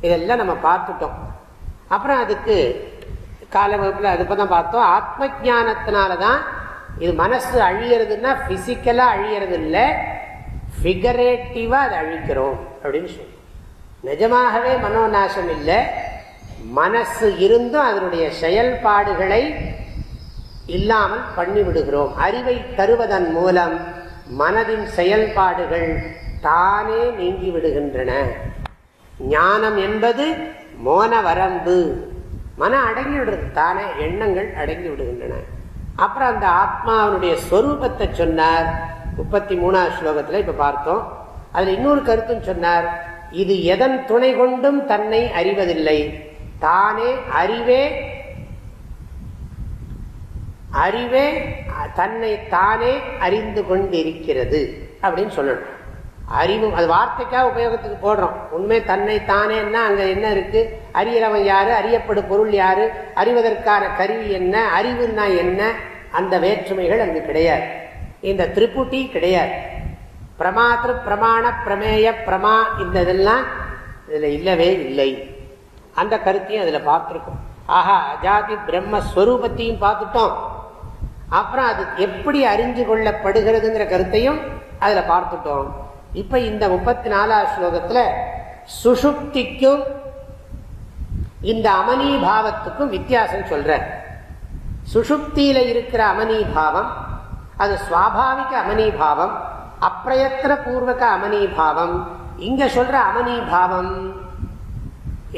இதெல்லாம் நம்ம பார்த்துட்டோம். அப்புறம் அதுக்கு கால வகுப்புல அது தான் பார்த்தோம். ஆத்ம ஜானத்தினாலதான் இது மனசு அழியறதுன்னா பிசிக்கலா அழியறது இல்லை ஃபிகரேட்டிவா அதை அழிக்கிறோம் அப்படின்னு சொல்லி நிஜமாகவே மனோநாசம் இல்லை. மனசு இருந்தும் அதனுடைய செயல்பாடுகளை இல்லாமல் பண்ணிவிடுகிறோம். அறிவை தருவதன் மூலம் மனதின் செயல்பாடுகள் தானே நீங்கி விடுகின்றன ஞானம் என்பது மோன வரம்பு. மன அடங்கி விடுறது தானே எண்ணங்கள் அடங்கி விடுகின்றன அப்புறம் அந்த ஆத்மாவனுடைய ஸ்வரூபத்தை சொன்னார். முப்பத்தி மூணாவது ஸ்லோகத்தில் இப்போ பார்த்தோம். அதில் இன்னொரு கருத்தும் சொன்னார். இது எதன் துணை கொண்டும் தன்னை அறிவதில்லை. தானே அறிவே அறிவே தன்னை தானே அறிந்து கொண்டிருக்கிறது அப்படின்னு சொல்லணும். அறிவு அது வார்த்தைக்காக உபயோகத்துக்கு போடுறோம். உண்மை தன்னை தானேன்னா அங்கே என்ன இருக்கு? அறியறவன் யாரு? அறியப்படும் பொருள் யாரு? அறிவதற்கான கருவி என்ன? அறிவுன்னா என்ன? அந்த வேற்றுமைகள் அங்கு கிடையாது. இந்த திரிபுட்டி கிடையாது. பிரமாத்திரு பிரமாண பிரமேய பிரமா இந்த இதெல்லாம் இதில் இல்லவே இல்லை. அந்த கருத்தையும் அதில் பார்த்துருக்கோம். ஆஹா அஜாதி பிரம்மஸ்வரூபத்தையும் பார்த்துட்டோம். அப்புறம் அது எப்படி அறிஞ்சு கொள்ளப்படுகிறதுங்கிற கருத்தையும் அதில் பார்த்துட்டோம். இப்போ இந்த முப்பத்தி நாலாவது ஸ்லோகத்தில் சுஷுப்திக்கும் இந்த அமனீபாவத்துக்கும் வித்தியாசம் சொல்ற. சுஷுப்தியில இருக்கிற அமனீபாவம் அது சுவாபாவிக அமனீபாவம் அப்பிரயத்தன பூர்வக அமனீபாவம் இங்க சொல்ற அமனீபாவம்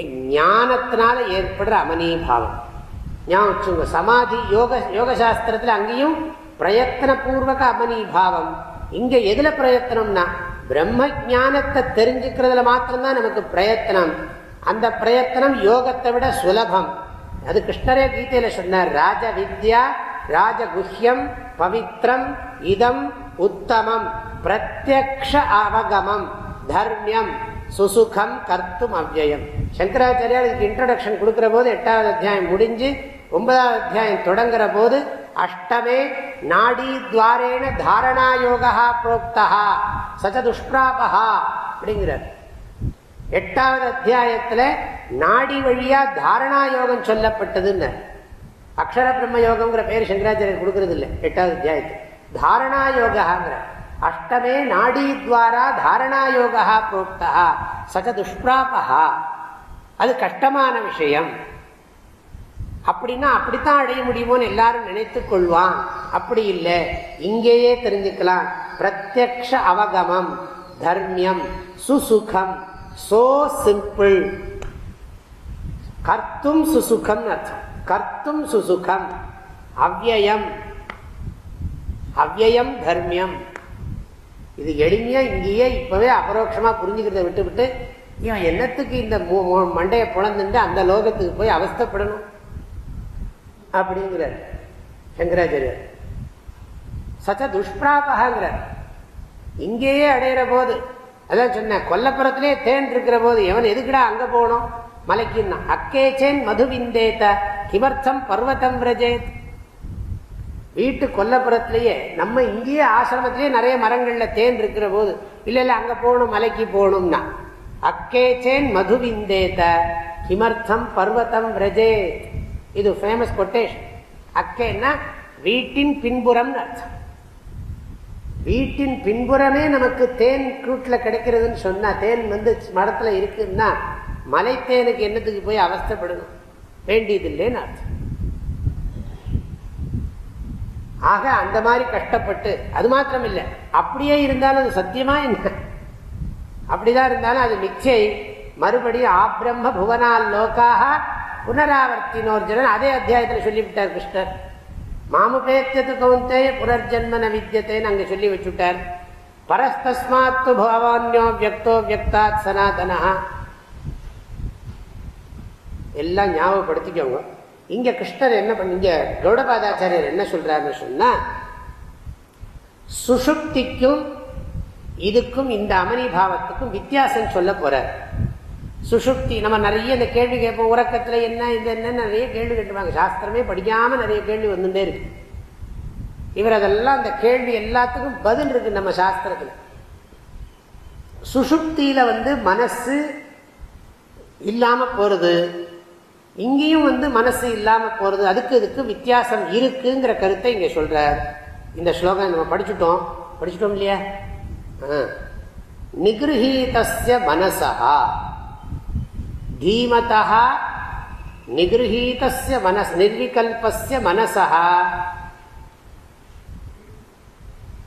ஞானத்தினால ஏற்படுற அமனீபாவம் ஞாபகம் சமாதி யோக யோகசாஸ்திரத்தில் அங்கேயும் பிரயத்தன பூர்வக அமனீபாவம் இங்க எதுல பிரயத்தனம்னா பிரம்ம ஜானத்தை தெரிஞ்சுக்கிறதுல மாத்திரம்தான் நமக்கு பிரயத்தனம். அந்த பிரயத்தனம் யோகத்தை விட சுலபம். அது கிருஷ்ணரே கீதையில சொன்னார் ராஜ வித்யா ராஜகுஹ்யம் பவித்ரம் இதம் உத்தமம் பிரத்யக்ஷ அவகமம் தர்மியம் சுசுகம் கர்த்தும் அவ்வயம் சங்கராச்சாரியார் இதுக்கு இன்ட்ரடக்ஷன் கொடுக்குற போது எட்டாவது அத்தியாயம் முடிஞ்சு ஒன்பதாவது அத்தியாயம் தொடங்குற போது அஷ்டமே நாடி துவாரேன தாரணா யோகா புரோக்தா சச்ச துஷ்பிராபா அப்படிங்கிறார். எட்டாவது அத்தியாயத்தில் நாடி வழியா தாரணா யோகம் சொல்லப்பட்டதுன்னு. அக்ஷர பிரம்ம யோகம்ங்கிற பேர் சங்கராச்சாரியர் கொடுக்கறது இல்லை எட்டாவது அத்தியாயத்தில். தாரணா யோகாங்கிற அஷ்டமே நாடி துவாரா தாரணா யோகா புரோக்தா சக துஷ்பிராபா அது கஷ்டமான விஷயம். அப்படின்னா அப்படித்தான் அடைய முடியுமோன்னு எல்லாரும் நினைத்து கொள்வான். அப்படி இல்லை. இங்கேயே தெரிஞ்சுக்கலாம். பிரத்யக்ஷ அவகமம் தர்மியம் சுசுகம். சோ சிம்பிள் கர்த்தும் சுசுகம் அர்த்தம். கர்த்தும் சுசுகம். அவ்வயம். அவ்வயம் தர்மியம். இது எளிமையாக இங்கேயே இப்போவே அபரோட்சமாக புரிஞ்சுக்கிறத விட்டு விட்டு இவன் என்னத்துக்கு இந்த மண்டையை புலந்துட்டு அந்த லோகத்துக்கு போய் அவஸ்தப்படணும்? அப்படிங்கிறார் சங்கராச்சாரியர். சச்ச துஷ்பிராபகாங்கிறார் இங்கேயே அடையிற போது அதான் சொன்ன கொல்லப்புறத்திலே தேன் இருக்கிற போது எவன் எதுக்குடா அங்கே போனோம் மலைக்குன்னா அக்கேச்சேன் மதுவிந்தேத்த கிமர்த்தம் பர்வத்தம் பிரஜேத். வீட்டு கொல்லப்புறத்திலேயே நம்ம இங்கேயே ஆசிரமத்திலேயே நிறைய மரங்களில் தேன் இருக்கிற போது இல்லை இல்லை அங்கே போகணும் மலைக்கு போகணும்னா. அக்கேச்சேன் மதுவிந்தேத கிமர்த்தம் பர்வத்தம் ரஜே இது ஃபேமஸ் கொட்டேஷன் அக்கேன்னா வீட்டின் பின்புறம்னு அர்த்தம். வீட்டின் பின்புறமே நமக்கு தேன் கூட்டில் கிடைக்கிறதுன்னு சொன்னால் தேன் வந்து மரத்தில் இருக்குன்னா மலை தேனுக்கு என்னத்துக்கு போய் அவஸ்தப்படணும்? வேண்டியதில்லைன்னு அர்த்தம். ஆக அந்த மாதிரி கஷ்டப்பட்டு அது மாத்திரம் இல்லை அப்படியே இருந்தாலும் அது சத்தியமா என்ன? அப்படிதான் இருந்தாலும் அது மிச்சை மறுபடியும் ஆப்ரம்ம புவனால் லோக்காக புனராவர்த்தினோர்ஜனன் அதே அத்தியாயத்தில் சொல்லிவிட்டார் கிருஷ்ணர். மாமுபேத்தியது கவுந்தே புனர்ஜன்மன வித்தியத்தைன்னு அங்கே சொல்லி வச்சுட்டார். பரஸ்தஸ்மாத்து பவான்யோ வியக்தோ வியக்தாத் சனாதனா எல்லாம் ஞாபகப்படுத்திக்கோங்க. இங்க கிருஷ்ணர் என்ன பண்ண இங்க கௌடபாதாச்சாரியர் என்ன சொல்றாருன்னு சொன்னா சுஷுப்திக்கும் இதுக்கும் இந்த அமனி பாவத்துக்கும் வித்தியாசம் சொல்ல போறார். சுஷுப்தி நம்ம நிறைய இந்த கேள்வி கேட்போம் உறக்கத்துல என்ன இது என்ன நிறைய கேள்வி கேட்டுவாங்க சாஸ்திரமே படிக்காம நிறைய கேள்வி வந்துட்டே இருக்கு. இவர் அதெல்லாம் அந்த கேள்வி எல்லாத்துக்கும் பதில் இருக்கு நம்ம சாஸ்திரத்துல. சுஷுப்தியில வந்து மனசு இல்லாம போறது இங்கேயும் வந்து மனசு இல்லாமல் போகிறது அதுக்கு இதுக்கு வித்தியாசம் இருக்குங்கிற கருத்தை இங்கே சொல்கிறார் இந்த ஸ்லோகம் நம்ம படிச்சுட்டோம். படிச்சுட்டோம் இல்லையா? நிகிருஹீதஸ்ய மனசா தீமதா நிகிருஹீதஸ்ய மனஸ் நிர்விகல்பஸ்ய மனசா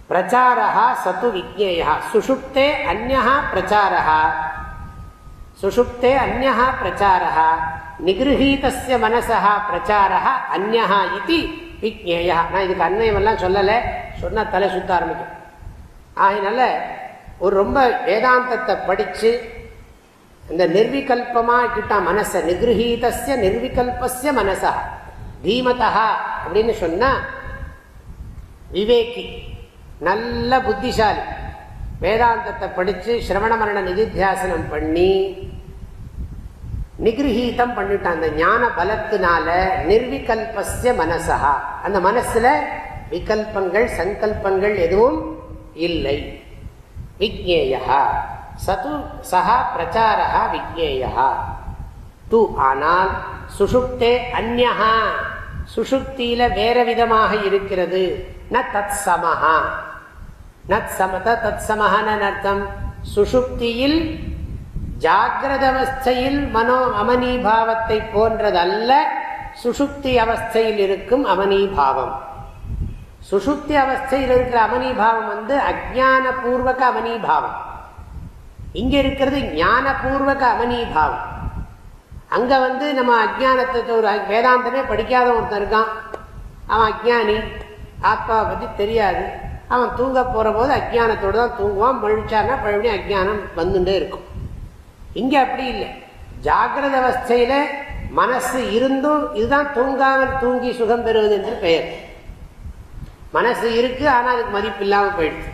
பிரச்சாரா சத்து விஜேயா சுஷுப்தே அந்நா பிரச்சாரா சுஷுப்தே அந்நா பிரச்சாரா நிகிருஹீதஸ்ய மனசா பிரச்சாரா அந்நா இது விஜ்ஞேய நான் இதுக்கு அன்வயம் சொல்லலை. சொன்னால் தலை சுத்த ஆரம்பிக்கும். அதனால ஒரு ரொம்ப வேதாந்தத்தை படிச்சு இந்த நிர்விகல்பமாக கிட்ட மனசை நிகிருஹீதஸ்ய நிர்விகல்பஸ்ய மனசா தீமதா அப்படின்னு சொன்னால் விவேக்கி நல்ல புத்திசாலி. வேதாந்தத்தை படிச்சு சிரவண மரண நிதித்தியாசனம் பண்ணி நிகிரகீதம் பண்ணிட்டான் அந்த ஞான பலத்தினால நிர்விகல்பஸ்ய மனசா அந்த மனசுல விகல்பங்கள் சங்கல்பங்கள் எதுவும் இல்லை. விக்னேயா சது சஹா பிரச்சாரா விக்னேயா து ஆனால் சுஷுப்தே அந்நா சுஷுப்தியில வேற விதமாக இருக்கிறது. ந தத் சமஹா. நத் சமத தத் சமஹான அர்த்தம். சுஷுப்தியில் ஜாகிரத அவஸ்தையில் மனோ அமனீபாவத்தை போன்றதல்ல சுஷுப்தி அவஸ்தையில் இருக்கும் அமனீபாவம் சுஷுப்தி அவஸ்தையில் இருக்கிற அமனீபாவம் வந்து அஜான பூர்வக அமனீபாவம் இங்க இருக்கிறது ஞானபூர்வக அமனீபாவம் அங்க வந்து நம்ம அஜானத்தை ஒரு வேதாந்தமே படிக்காத ஒருத்தன் இருக்கான். அவன் அஜானி ஆத்மாவை பற்றி தெரியாது. அவன் தூங்க போற போது அஜானத்தோடு தான் தூங்குவான். பழிச்சான்னா பழபடியும் அஜானம் வந்துட்டே இருக்கும். இங்க அப்படி இல்லை. ஜாகிரத அவஸ்தையில மனசு இருந்தும் இதுதான் தூங்காமல் தூங்கி சுகம் பெறுவது என்று பெயர். மனசு இருக்கு ஆனா அதுக்கு மதிப்பு இல்லாமல் போயிடுச்சு.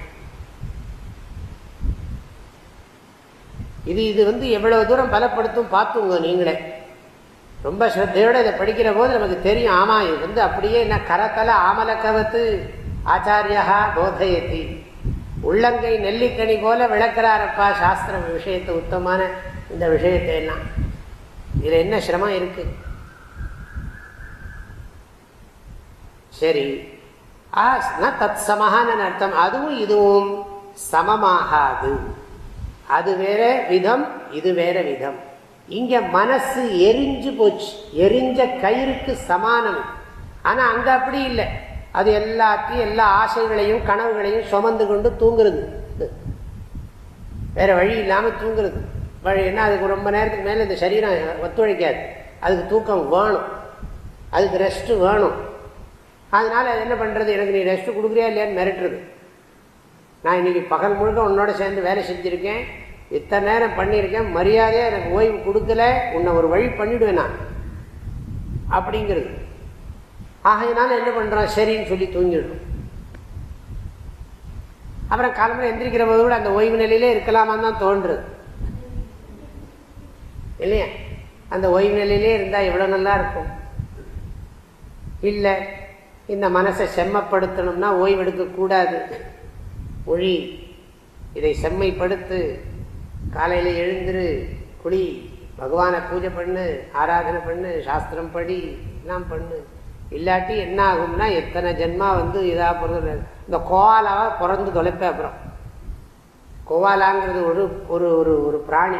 இது இது வந்து எவ்வளவு தூரம் பலப்படுத்தும் பார்த்துங்க நீங்களே. ரொம்ப ஸ்ரத்தையோட இதை படிக்கிற போது நமக்கு தெரியும் ஆமா இது வந்து அப்படியே என்ன கரத்தல ஆமலக்கவத்து ஆச்சாரியா போதையத்தி. உள்ளங்கை நெல்லிக்கனி போல விளக்குறாரப்பா சாஸ்திரம் விஷயத்தை உத்தமான இந்த விஷயத்தை எல்லாம் இதில் என்ன சிரமம் இருக்கு? சரி. தத் சமகான அர்த்தம்? அதுவும் இதுவும் சமமாகாது. அது வேற விதம் இது வேற விதம். இங்க மனசு எரிஞ்சு போச்சு. எரிஞ்ச கயிறுக்கு சமானம். ஆனா அங்க அப்படி இல்லை. அது எல்லாத்தையும் எல்லா ஆசைகளையும் கனவுகளையும் சுமந்து கொண்டு தூங்குறது. வேற வழி இல்லாமல் தூங்குறது. வழி என்ன? அதுக்கு ரொம்ப நேரத்துக்கு மேலே இந்த சரீரம் ஒத்துழைக்காது. அதுக்கு தூக்கம் வேணும். அதுக்கு ரெஸ்ட்டு வேணும். அதனால் அது என்ன பண்ணுறது எனக்கு நீ ரெஸ்ட் கொடுக்குறியா இல்லையான்னு மிரட்டுறது. நான் இன்னைக்கு பகல் முழுக்க உன்னோட சேர்ந்து வேலை செஞ்சுருக்கேன். இத்தனை நேரம் பண்ணியிருக்கேன். மரியாதையாக எனக்கு ஓய்வு கொடுக்கல. உன்னை ஒரு வழி பண்ணிவிடுவேன் நான். அப்படிங்கிறது. ஆகையினால என்ன பண்ணுறோம் சரின்னு சொல்லி தூங்கிடுறோம் அப்புறம் காலம்பரம் எந்திரிக்கிற போது கூட அந்த ஓய்வு நிலையிலே இருக்கலாமான்னு தான் தோன்றுறது இல்லையா? அந்த ஓய்வு நிலையிலே இருந்தால் எவ்வளோ நல்லா இருக்கும். இல்லை இந்த மனசை செம்மப்படுத்தணும்னா ஓய்வு எடுக்கக்கூடாது ஒழி இதை செம்மைப்படுத்து. காலையில் எழுந்துரு குடி பகவானை பூஜை பண்ணு ஆராதனை பண்ணு சாஸ்திரம் படி எல்லாம் பண்ணு. இல்லாட்டி என்ன ஆகும்னா எத்தனை ஜென்மா வந்து இதாக பிறகு இந்த கோவாலாவை பிறந்து தொலைப்பேன் அப்புறம். கோவாலாங்கிறது ஒரு ஒரு ஒரு ஒரு பிராணி.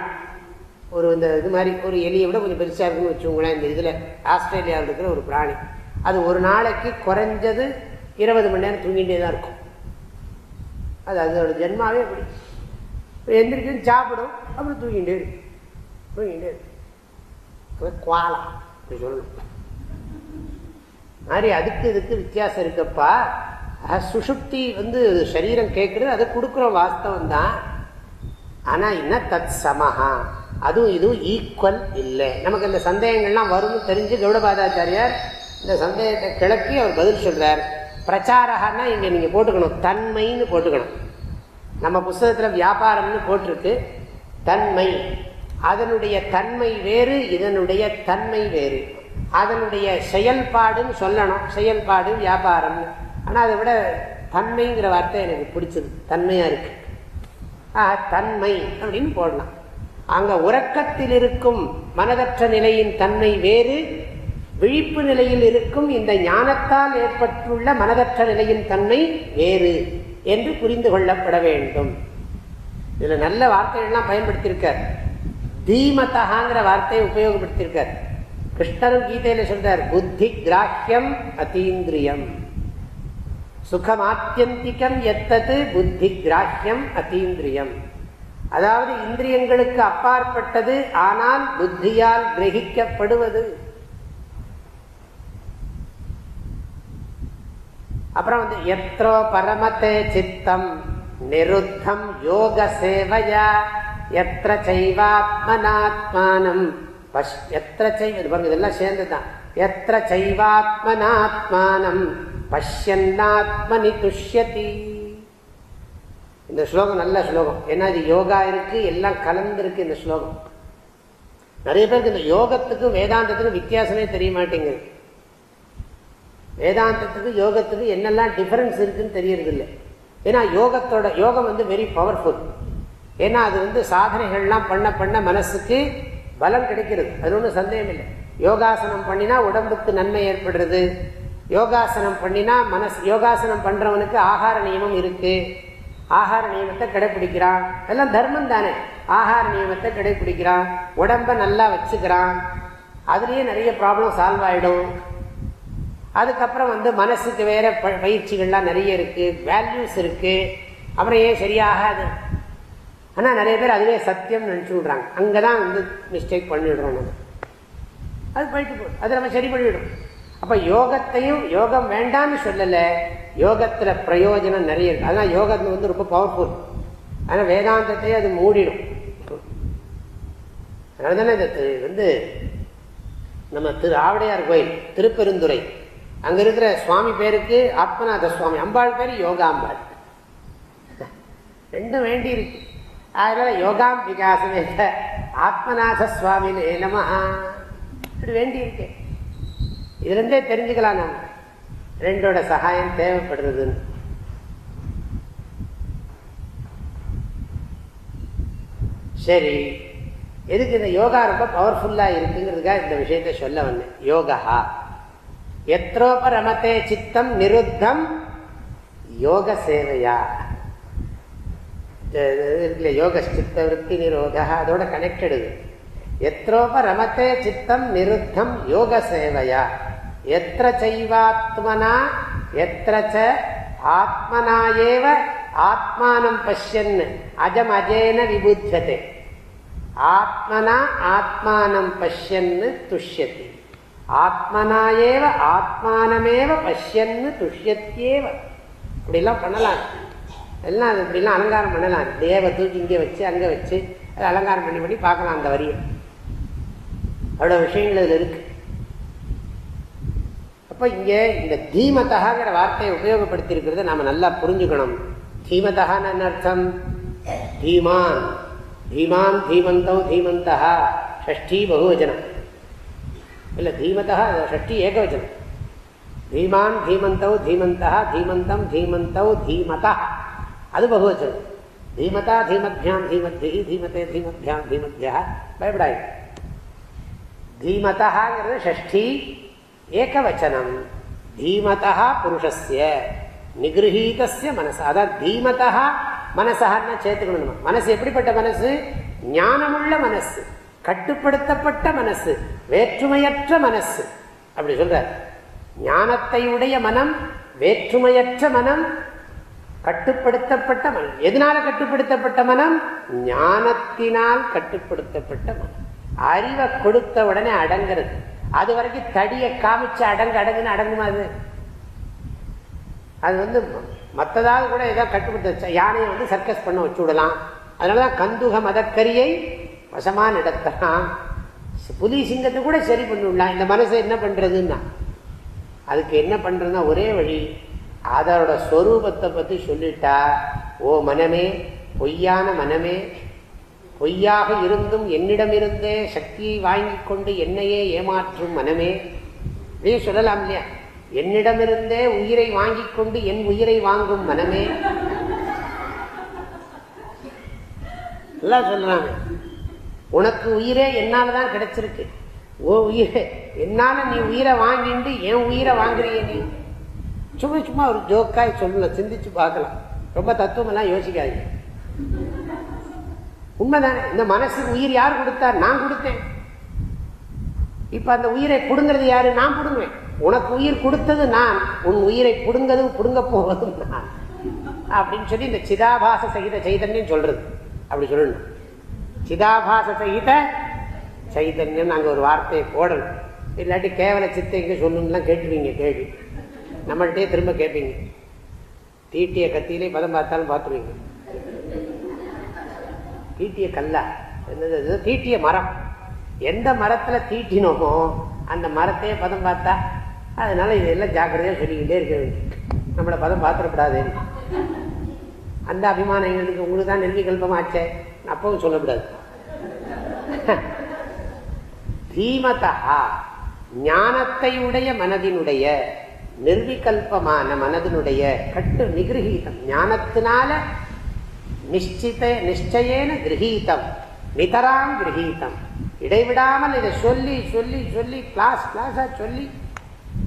ஒரு இந்த இது மாதிரி ஒரு எலியை விட கொஞ்சம் பெருசாக இருக்குன்னு வச்சுக்கோங்களேன் இந்த இதில் ஆஸ்திரேலியாவில் இருக்கிற ஒரு பிராணி. அது ஒரு நாளைக்கு குறைஞ்சது இருபது மணி நேரம் தூங்கிட்டே தான் இருக்கும். அது அதோட ஜென்மாவே அப்படி. எந்திரிக்கும் சாப்பிடும் அப்புறம் தூங்கிட்டே இருக்கும் தூங்கிட்டே இருக்கும் குவாலா அப்படி சொல்லணும். மாதிரி அதுக்கு இதுக்கு வித்தியாசம் இருக்குப்பா. சுஷுப்தி வந்து சரீரம் கேட்குறது அதை கொடுக்குறோம் வாஸ்தவம் தான். ஆனால் என்ன தத் சமஹா? அதுவும் இதுவும் ஈக்குவல் இல்லை. நமக்கு இந்த சந்தேகங்கள்லாம் வரும்னு தெரிஞ்சு கௌடபாதாச்சாரியார் இந்த சந்தேகத்தை கிளப்பி அவர் பதில் சொல்கிறார் பிரச்சாரகன்னா இங்கே நீங்கள் போட்டுக்கணும். தன்மைன்னு போட்டுக்கணும். நம்ம புஸ்தகத்தில் வியாபாரம்னு போட்டிருக்கு. தன்மை. அதனுடைய தன்மை வேறு இதனுடைய தன்மை வேறு. அதனுடைய செயல்பாடுன்னு சொல்லணும். செயல்பாடு வியாபாரம்னு ஆனால் அதை விட தன்மைங்கிற வார்த்தை எனக்கு பிடிச்சது. தன்மையாக இருக்கு. தன்மை அப்படின்னு போடலாம். அங்கே உறக்கத்தில் இருக்கும் மனதற்ற நிலையின் தன்மை வேறு விழிப்பு நிலையில் இருக்கும் இந்த ஞானத்தால் ஏற்பட்டுள்ள மனதற்ற நிலையின் தன்மை வேறு என்று புரிந்து கொள்ளப்பட வேண்டும். இதில் நல்ல வார்த்தைகள்லாம் பயன்படுத்தியிருக்கார். தீமத்தகாங்கிற வார்த்தையை உபயோகப்படுத்தியிருக்கார். கிருஷ்ணரும் கீதையில சொல்றார் புத்தி கிராஹ்யம் அதீந்திரியம் சுகமாத்தியந்திகம் எத்தது புத்தி கிராஹ்யம் அதீந்திரியம் அதாவது இந்திரியங்களுக்கு அப்பாற்பட்டது ஆனால் புத்தியால் கிரகிக்கப்படுவது. அப்புறம் வந்து எத்தோ பரமத்தே சித்தம் நிருத்தம் யோக சேவையா எத்திர செய்வாத்மனாத்மானம் எத்திர செய்வது இதெல்லாம் சேர்ந்துதான் எத்திர செய்வாத்மனாத்மானம் பஷ்யன்னாத்மனி துஷ்யதி. இந்த ஸ்லோகம் நல்ல ஸ்லோகம். ஏன்னா இது யோகா இருக்கு எல்லாம் கலந்துருக்கு இந்த ஸ்லோகம். நிறைய பேருக்கு இந்த யோகத்துக்கும் வேதாந்தத்துக்கும் வித்தியாசமே தெரிய மாட்டேங்குது. வேதாந்தத்துக்கு யோகத்துக்கு என்னெல்லாம் டிஃபரன்ஸ் இருக்குன்னு தெரியறது இல்லை ஏன்னா யோகத்தோட யோகம் வந்து வெரி பவர்ஃபுல் ஏன்னா அது வந்து சாதனைகள்லாம் பண்ண பண்ண மனசுக்கு பலம் கிடைக்கிறது. அது ஒன்றும் சந்தேகம் இல்லை. யோகாசனம் பண்ணினா உடம்புக்கு நன்மை ஏற்படுறது. யோகாசனம் பண்ணினா மனசு யோகாசனம் பண்றவனுக்கு ஆகார நியமம் இருக்கு. ஆகார நியமத்தை கடைபிடிக்கிறான். எல்லாம் தர்மம் தானே. ஆகார நியமத்தை கடைபிடிக்கிறான். உடம்ப நல்லா வச்சுக்கிறான். அதுலேயே நிறைய ப்ராப்ளம் சால்வ் ஆகிடும் அதுக்கப்புறம் வந்து மனசுக்கு வேற பயிற்சிகள்லாம் நிறைய இருக்குது வேல்யூஸ் இருக்குது அப்புறம் ஏன் சரியாகாது? ஆனால் நிறைய பேர் அதுவே சத்தியம் நினச்சி விடுறாங்க அங்கே தான் வந்து மிஸ்டேக் பண்ணிவிடுறோம் நம்ம. அது போயிட்டு போடும் அது நம்ம சரி பண்ணிவிடும் அப்போ யோகத்தையும் யோகம் வேண்டாம்னு சொல்லலை யோகத்தில் பிரயோஜனம் நிறைய இருக்கு. அதனால் யோகம் வந்து ரொம்ப பவர்ஃபுல் ஆனால் வேதாந்தத்தையே அது மூடிடும். அதனால தானே இது வந்து நம்ம திரு ஆவடையார் கோயில் திருப்பெருந்துறை. அங்க இருக்கிற சுவாமி பேருக்கு ஆத்மநாத சுவாமி. அம்பாள் பேர் யோகாம்பாள். ரெண்டும் வேண்டி இருக்கு அதனால யோகாம் விகாசமே ஆத்மநாத சுவாமி நம இப்படி வேண்டி இருக்கு இதுல இருந்தே தெரிஞ்சுக்கலாம் நம்ம ரெண்டோட சகாயம் தேவைப்படுறதுன்னு சரி எதுக்கு இந்த யோகா ரொம்ப பவர்ஃபுல்லாக இருக்குங்கிறதுக்காக இந்த விஷயத்த சொல்ல வந்தேன் யோகா எத்ரோபரமத்தே சித்தம் நிருத்தம் யோக சேவையா இருக்குல்ல யோக சித்த விற்பி நிரோதா அதோட கனெக்டடு எத்ரோபரமத்தே சித்தம் நிருத்தம் யோக சேவையா. எத்திர செய்வாத்மனா எத்திர ஆத்மனாயேவ ஆத்மானம் பசியன் அஜம் அஜேன விபுத்தியதே ஆத்மனா ஆத்மானம் பசியன்னு துஷ்யத்தி ஆத்மனாயேவ ஆத்மானமேவ பஷ்யன்னு துஷ்யத்தியேவ இப்படிலாம் பண்ணலாம். எல்லாம் அது இப்படிலாம் அலங்காரம் பண்ணலாம். தேவை தூக்கி இங்கே வச்சு அங்கே வச்சு அதை அலங்காரம் பண்ணி பண்ணி பார்க்கலாம் அந்த வரியை. அவ்வளோ விஷயங்கள் இதில் இருக்கு. அப்போ இங்கே இந்த தீமத்தகாங்கிற வார்த்தையை உபயோகப்படுத்தியிருக்கிறத நாம் நல்லா புரிஞ்சுக்கணும். தீமத்தகான்னு என்ன அர்த்தம்? தீமான். தீமான் தீமந்தோ தீமந்தா ஷஷ்டி பகுவச்சனம் இல்லை தீமதா ஷஷ்டி ஏகவச்சனம் தீமான் தீமந்தோ தீமந்தா தீமந்தம் தீமந்தோ தீமதா அது பகுவச்சனம் தீமதா தீமத்யாம் தீமத்தி தீமத்தே தீமத்யாம் தீமத்யா பயப்படாது தீமதாங்கிறது ஷஷ்டி ஏகவச்சனம் தீமதா புருஷஸ்ய நிகிருஹீதஸ்ய மனசு அதான் தீமதா மனசான்னு சேர்த்துக்கணும் மனசு எப்படிப்பட்ட மனசு ஞானமுள்ள மனசு கட்டுப்படுத்தப்பட்ட மனசு வேற்றுமையற்ற மனசு அப்படி சொல்ற ஞானத்தை உடைய மனம் வேற்றுமையற்ற மனம் கட்டுப்படுத்தப்பட்ட மனம் எதனால கட்டுப்படுத்தப்பட்ட மனம்? ஞானத்தினால் கட்டுப்படுத்தப்பட்ட மனம். அறிவை கொடுத்த உடனே அடங்குறது. அது வரைக்கும் தடியை காமிச்சு அடங்கு அடங்குன்னு அடங்குமா அது? அது வந்து மற்றதாவது கூட ஏதோ கட்டுப்படுத்த யானையை வந்து சர்க்கஸ் பண்ண வச்சு விடலாம். அதனாலதான் கந்துக மதக்கரியை வசமா நடத்தலாம். புலி சிங்கத்தை கூட சரி பண்ணிவிடலாம் இந்த மனசை என்ன பண்றதுன்னா அதுக்கு என்ன பண்றதுன்னா ஒரே வழி அதோட ஸ்வரூபத்தை பற்றி சொல்லிட்டா ஓ மனமே பொய்யான மனமே பொய்யாக இருந்தும் என்னிடமிருந்தே சக்தியை வாங்கி கொண்டு என்னையே ஏமாற்றும் மனமே. அப்படின்னு சொல்லலாம் இல்லையா? என்னிடமிருந்தே உயிரை வாங்கி கொண்டு என் உயிரை வாங்கும் மனமே. எல்லாம் சொல்றாங்க. உனக்கு உயிரே என்னாலதான் கிடைச்சிருக்கு. ஓ உயிரே என்னால நீ உயிரை வாங்கிட்டு என் உயிரை வாங்குறிய நீ? சும்மா சும்மா ஒரு ஜோக்காய் சொல்லலாம் சிந்திச்சு பார்க்கலாம். ரொம்ப தத்துவமெல்லாம் யோசிக்காது யோசிக்காதீங்க. உண்மைதானே? இந்த மனசுக்கு உயிர் யார் கொடுத்தார்? நான் கொடுத்தேன். இப்ப அந்த உயிரை புடுங்கிறது யாரு? நான் புடுங்குவேன். உனக்கு உயிர் கொடுத்தது நான். உன் உயிரை புடுங்கதும் கொடுங்க போவதும் நான். அப்படின்னு சொல்லி இந்த சிதாபாச சகித சைதன்யம் சொல்றது. அப்படி சொல்லணும். சிதாபாச சகித சைதன்யம் நாங்கள் ஒரு வார்த்தையை போடணும். இல்லாட்டி கேவல சித்தை எங்கே சொல்லணும்லாம் கேட்டுருவீங்க கேள்வி. நம்மள்கிட்டயே திரும்ப கேட்பீங்க தீட்டிய கத்தியிலே பதம் பார்த்தாலும் பார்த்துருவீங்க. தீட்டிய கல்லா. என்னது தீட்டிய மரம். எந்த மரத்துல தீட்டினோமோ அந்த மரத்தையே பதம் பார்த்தா அதனால இதெல்லாம் ஜாக்கிரதையாக சொல்லிக்கிட்டே இருக்க வேண்டிய நம்மளை பதம் பார்த்துடக்கூடாது. அந்த அபிமானம் எங்களுக்கு உங்களுக்கு தான் நிர்விகல்பமாச்சே அப்பவும் சொல்லக்கூடாது. தீமதா ஞானத்தையுடைய மனதினுடைய நிர்விகல்பமான மனதினுடைய கட்டு நிகிரகீதம். ஞானத்தினால நிச்சித நிச்சயேன கிரகீதம். நிதராம் கிரகீதம். இடைவிடாமல் இதை சொல்லி சொல்லி சொல்லி கிளாஸ் கிளாஸாக சொல்லி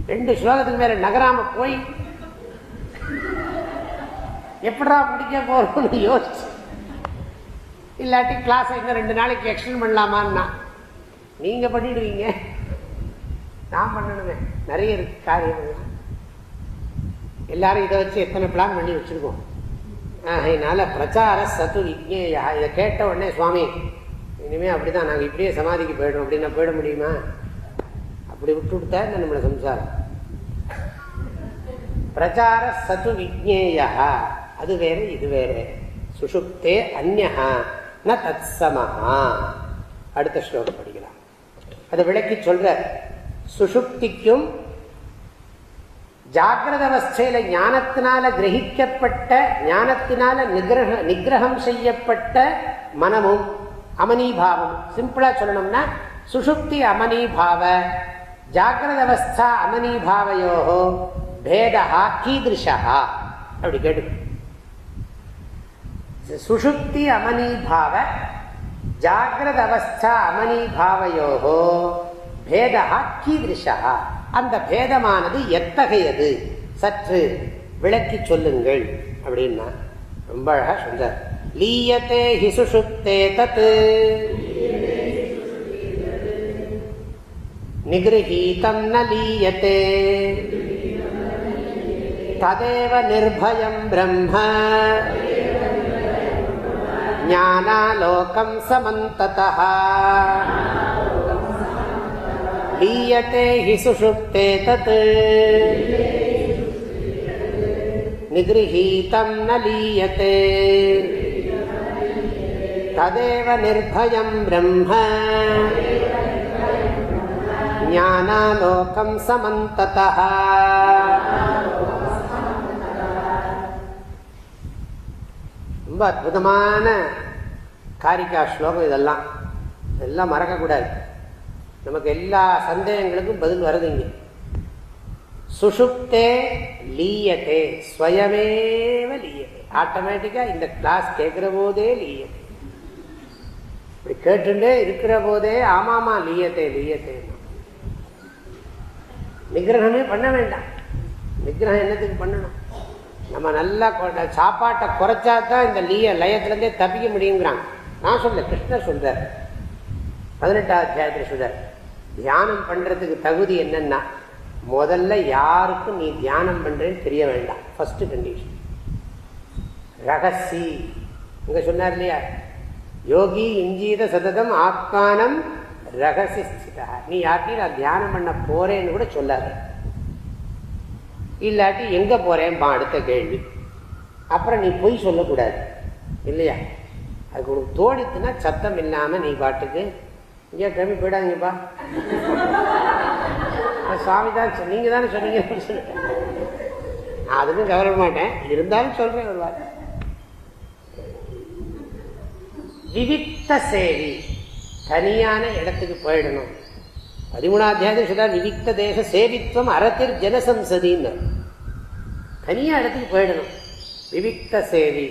ரெண்டு ஸ்லோகத்துக்கு மேலே நகராம போய் எப்படா முடிக்க போறோம்னு யோசிச்சு. இல்லாட்டி கிளாஸை இன்னும் ரெண்டு நாளைக்கு எக்ஸ்டெண்ட் பண்ணலாமான்னா நீங்கள் பண்ணிடுவீங்க. நான் பண்ணணுமே. நிறைய இருக்கு காரியங்கள்லாம். எல்லாரும் இதை வச்சு எத்தனை பிளான் பண்ணி வச்சிருக்கோம்? அதனால பிரச்சார சத்து விஜ்ஞேயா இதை கேட்ட உடனே சுவாமி இனிமே அப்படிதான். நாங்கள் இப்படியே சமாதிக்கு போயிடுறோம். அப்படின்னா போயிட முடியுமா? அப்படி விட்டு விட்டா இந்த நம்மளை சம்சாரம்? பிரச்சார சத்து விஜ்ஞேயா அது வேறு இது வேறு. சுஷுப்தே அந்நா ந தத் சமஹா அடுத்த ஸ்லோகம் படிக்கலாம். அதை விளக்கி சொல்ற சுஷுப்திக்கும் ஜாகிரத அவஸ்தையில ஞானத்தினால கிரகிக்கப்பட்ட ஞானத்தினால நிகிரக நிகிரகம் செய்யப்பட்ட மனமும் அமனிபாவம். சிம்பிளா சொல்லணும்னா சுசுப்தி அமனிபாவ ஜாகிரத அவஸ்தா அமனிபாவையோகோ பேதா கீதிருஷா அப்படி கேட்டு சுஷுப்தி அமனிபாவ ஜாகிரத அவஸ்தா அமனிபாவையோகோ பேதா கீதிருஷா அந்த பேதமானது எத்தகையது? சற்று விளக்கி சொல்லுங்கள் அப்படின்னா ரொம்ப அழகா சொல்றார். லீயத்தே ஹி தத்து தத். நிகிருஹீதம் ந லீயத்தே ததேவ நிர்பயம் பிரம்ம. ஞானாலோகம் சமந்ததः लीयते हि सुषुप्ते तत् निगृहीतं न लीयते तदेव निर्भयं ब्रह्म ज्ञानालोकं समन्ततः ரொம்ப அற்புதமான காரிக்கா ஸ்லோகம் இதெல்லாம் இதெல்லாம் மறக்கக்கூடாது நமக்கு எல்லா சந்தேகங்களுக்கும் பதில் வருதுங்க. சுஷுப்தே லீயத்தே ஸ்வயமேவ லீயத்தே ஆட்டோமேட்டிக்கா இந்த கிளாஸ் கேட்கிற போதே லீயத்தே இப்படி கேட்டுட்டே இருக்கிற போதே ஆமாமா லீயத்தே லீயத்தே நிகிரகமே பண்ண வேண்டாம். நிகிரகம் என்னத்துக்கு பண்ணணும்? நம்ம நல்லா சாப்பாட்டை குறைச்சா தான் இந்த லீய லயத்திலேருந்தே தப்பிக்க முடியுங்கிறாங்க. நான் சொல்ல கிருஷ்ணர் சொல்றார். பதினெட்டாம் அத்தியாயத்தில் சொல்றார். தியானம் பண்றதுக்கு தகுதி என்னன்னா முதல்ல யாருக்கும் நீ தியானம் பண்றேன்னு தெரிய வேண்டாம். ஃபர்ஸ்ட் கண்டிஷன் ரகசி. இங்க சொன்னார் இல்லையா? யோகி இஞ்சீத சததம் ஆத்மானம் ரகசி ஸ்திதா நீ யார்ட்டையும் நான் தியானம் பண்ண போறேன்னு கூட சொல்லாத. இல்லாட்டி எங்க போறேன்பா அடுத்த கேள்வி. அப்புறம் நீ பொய் சொல்லக்கூடாது. இல்லையா? அதுக்கு உனக்கு தோடித்துனா சத்தம் இல்லாமல் நீ பாட்டுக்கு இங்கே கிளம்பி போயிடாதீங்கப்பா. சாமி தான் நீங்கள் தானே சொன்னீங்க. நான் அதுக்கும் கவலை மாட்டேன். இருந்தாலும் சொல்கிறேன் ஒரு வார்த்தை. சேவி. தனியான இடத்துக்கு போயிடணும். பதிமூணாம் அத்தியாயம் சொல்ல விவிக்த தேச சேவித்வம் அறத்தில் ஜனசம்சதின்னு. தனியா இடத்துக்கு போயிடணும். விவித்த சேவி.